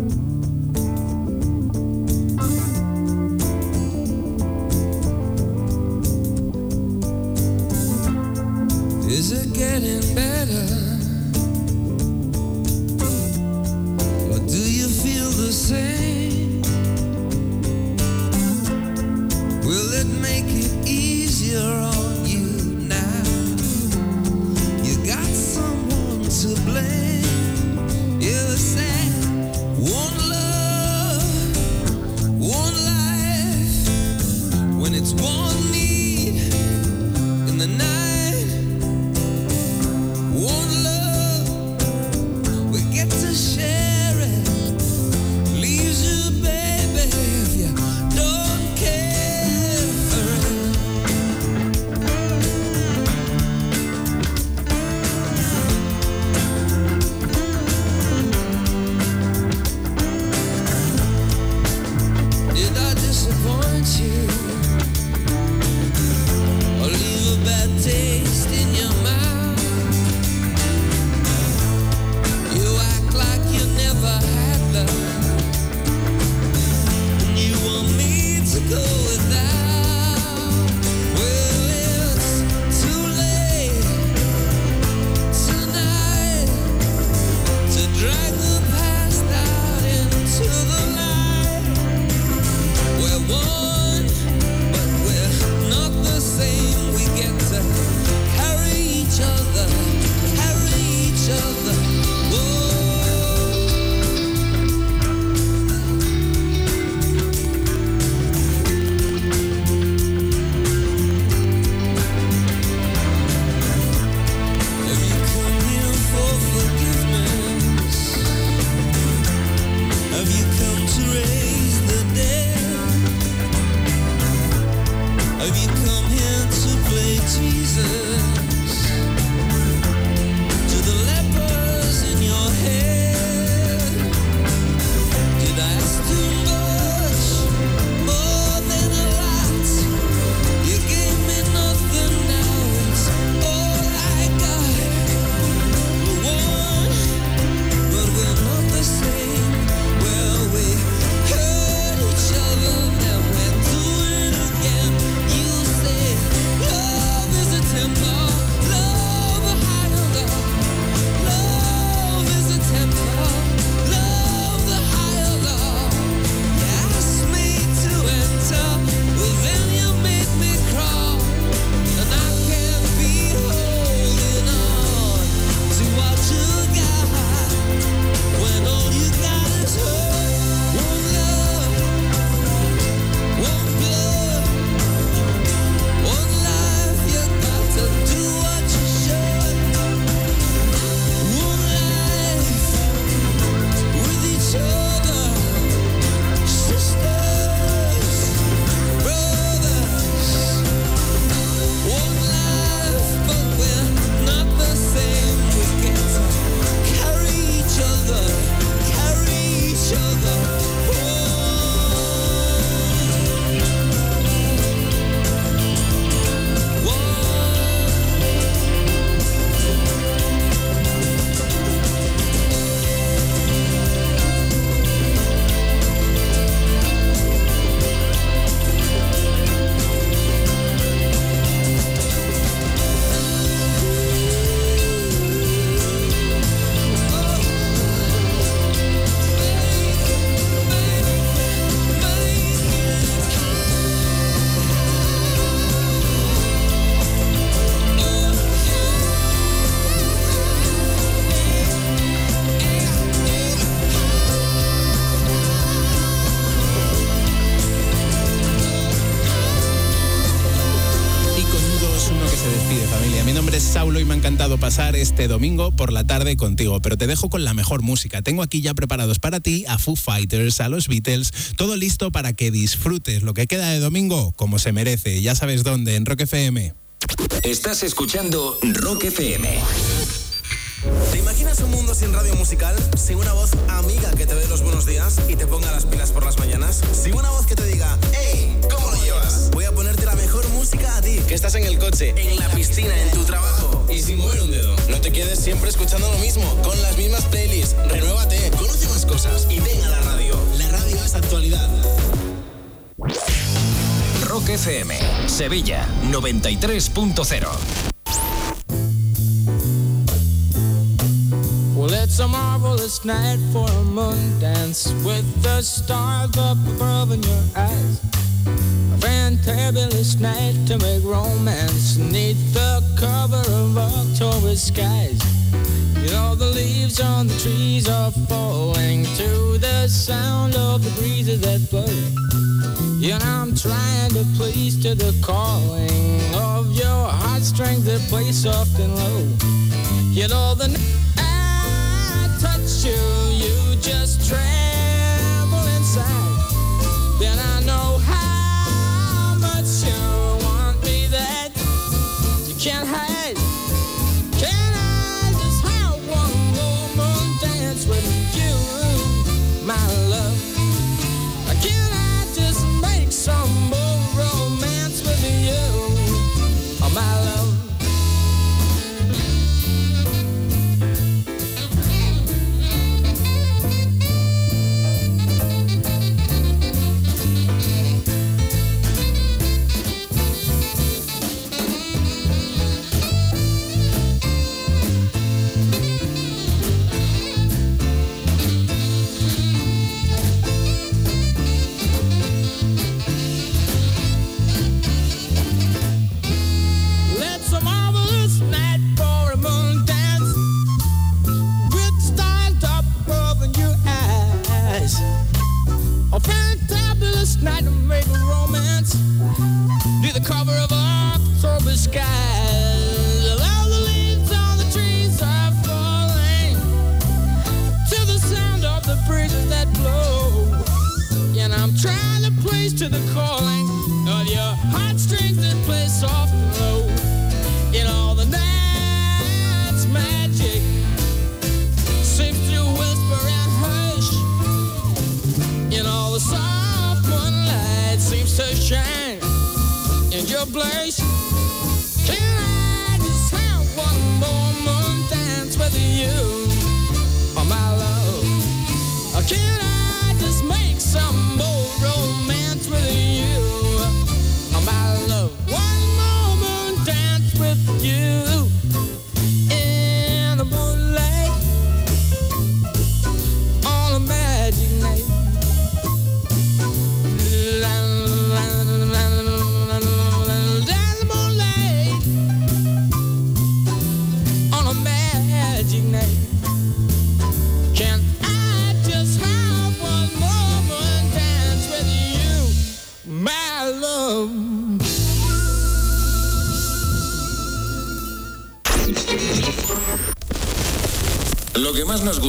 este domingo por la tarde contigo. Pero te dejo con la mejor música. Tengo aquí ya preparados para ti a Foo Fighters, a los Beatles, todo listo para que disfrutes lo que queda de domingo como se merece. Ya sabes dónde, en Rock FM. Estás escuchando Rock FM. ¿Te imaginas un mundo sin radio musical? Sin una voz amiga que te dé los buenos días y te ponga las pilas por las mañanas. Sin una voz que te diga, hey, ¿cómo lo llevas? Voy a ponerte la mejor música a ti, que estás en el coche, en la piscina, en tu trabajo y sin mover un dedo. No te quedes siempre escuchando lo mismo, con las mismas playlists. Renuévate, conoce más cosas y ven a la radio. La radio es actualidad. Rock FM, Sevilla 93.0. Well, it's a marvelous night for a moon dance with the stars up above in your eyes. A fantabulous night to make romance neath the cover. of October skies. Yet all the leaves on the trees are falling to the sound of the breezes that blow. Yet I'm trying to please to the calling of your heartstrings that play soft and low. You know the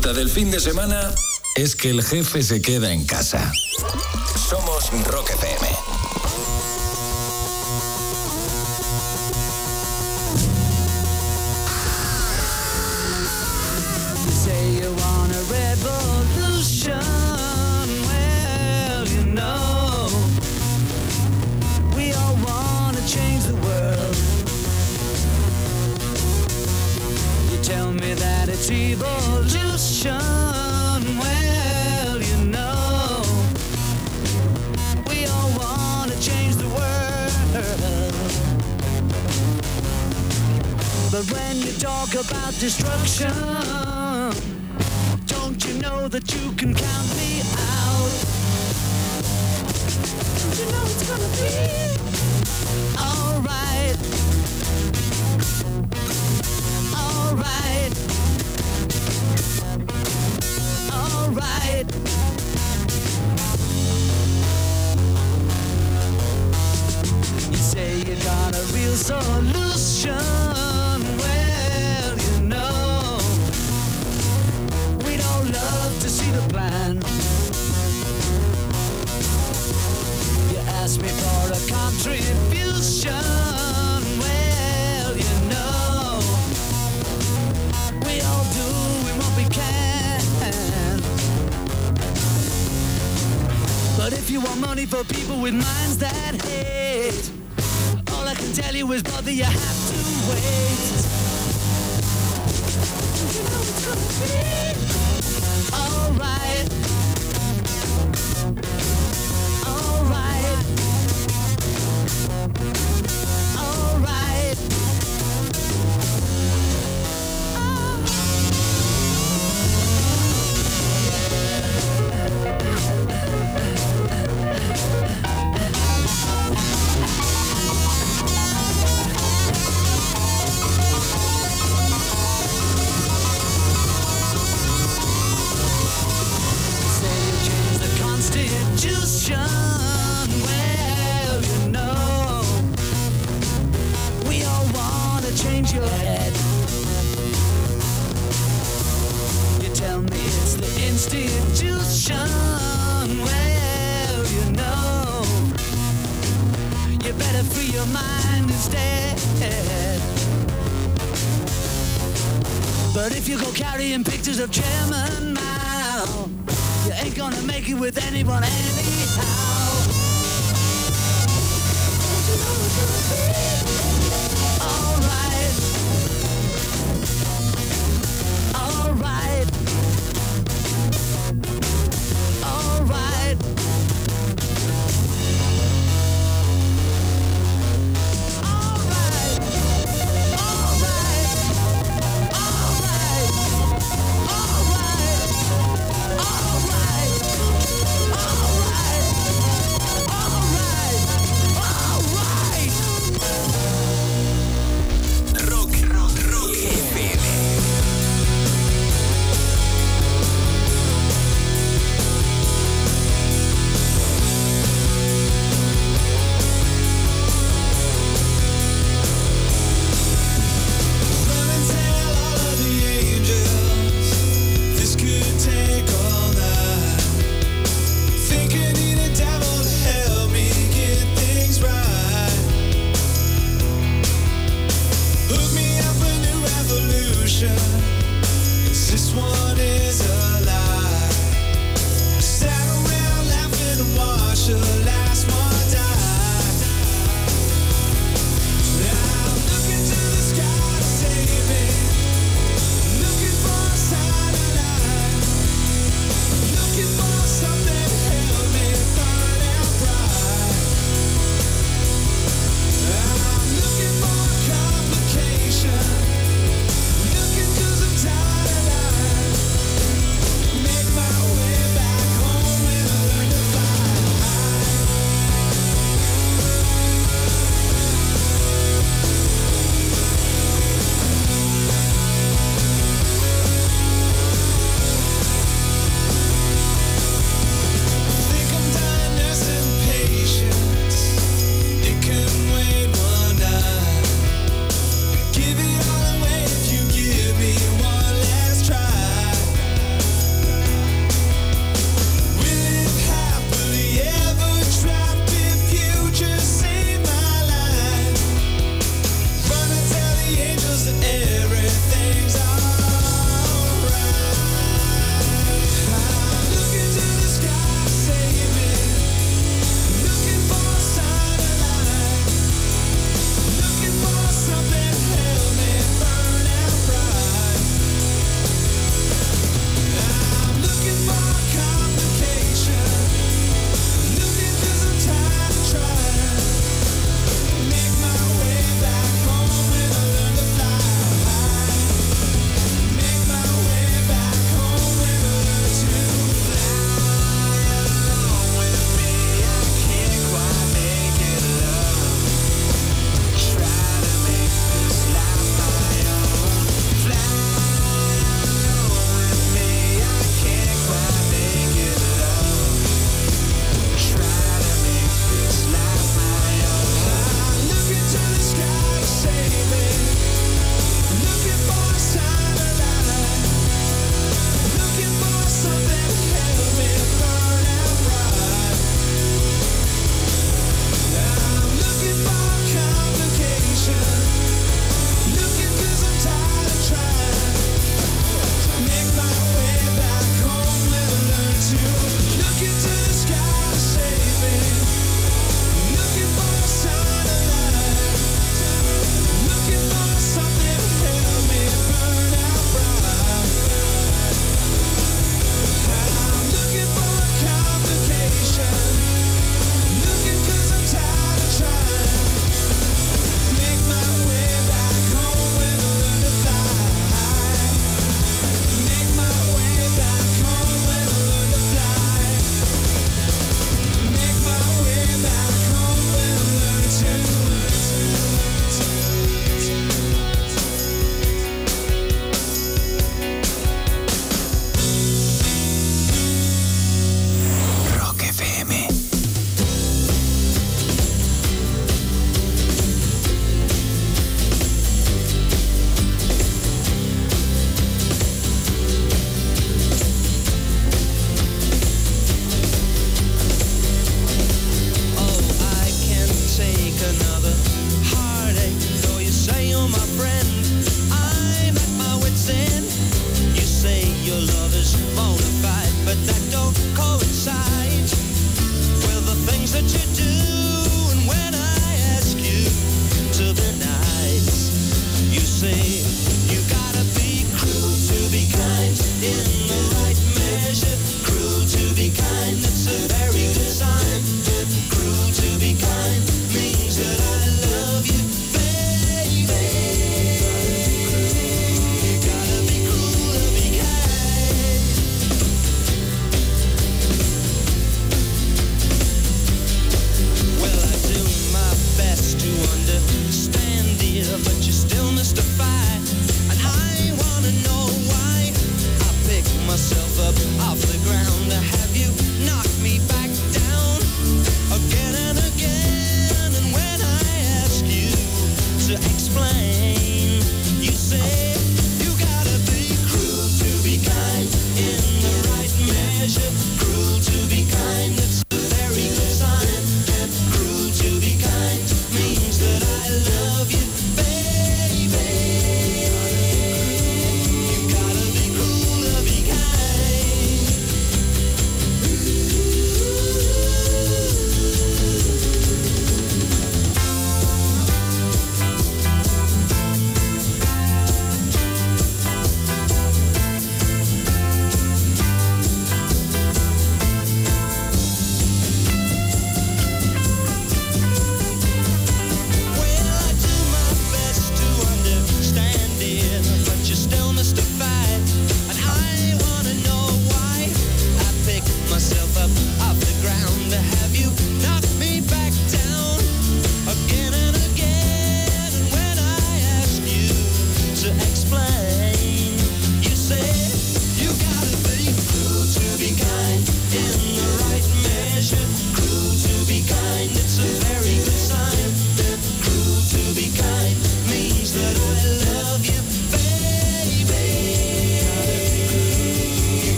gusta del fin de semana es que el jefe se queda en casa. Somos Rocket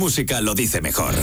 música lo dice mejor.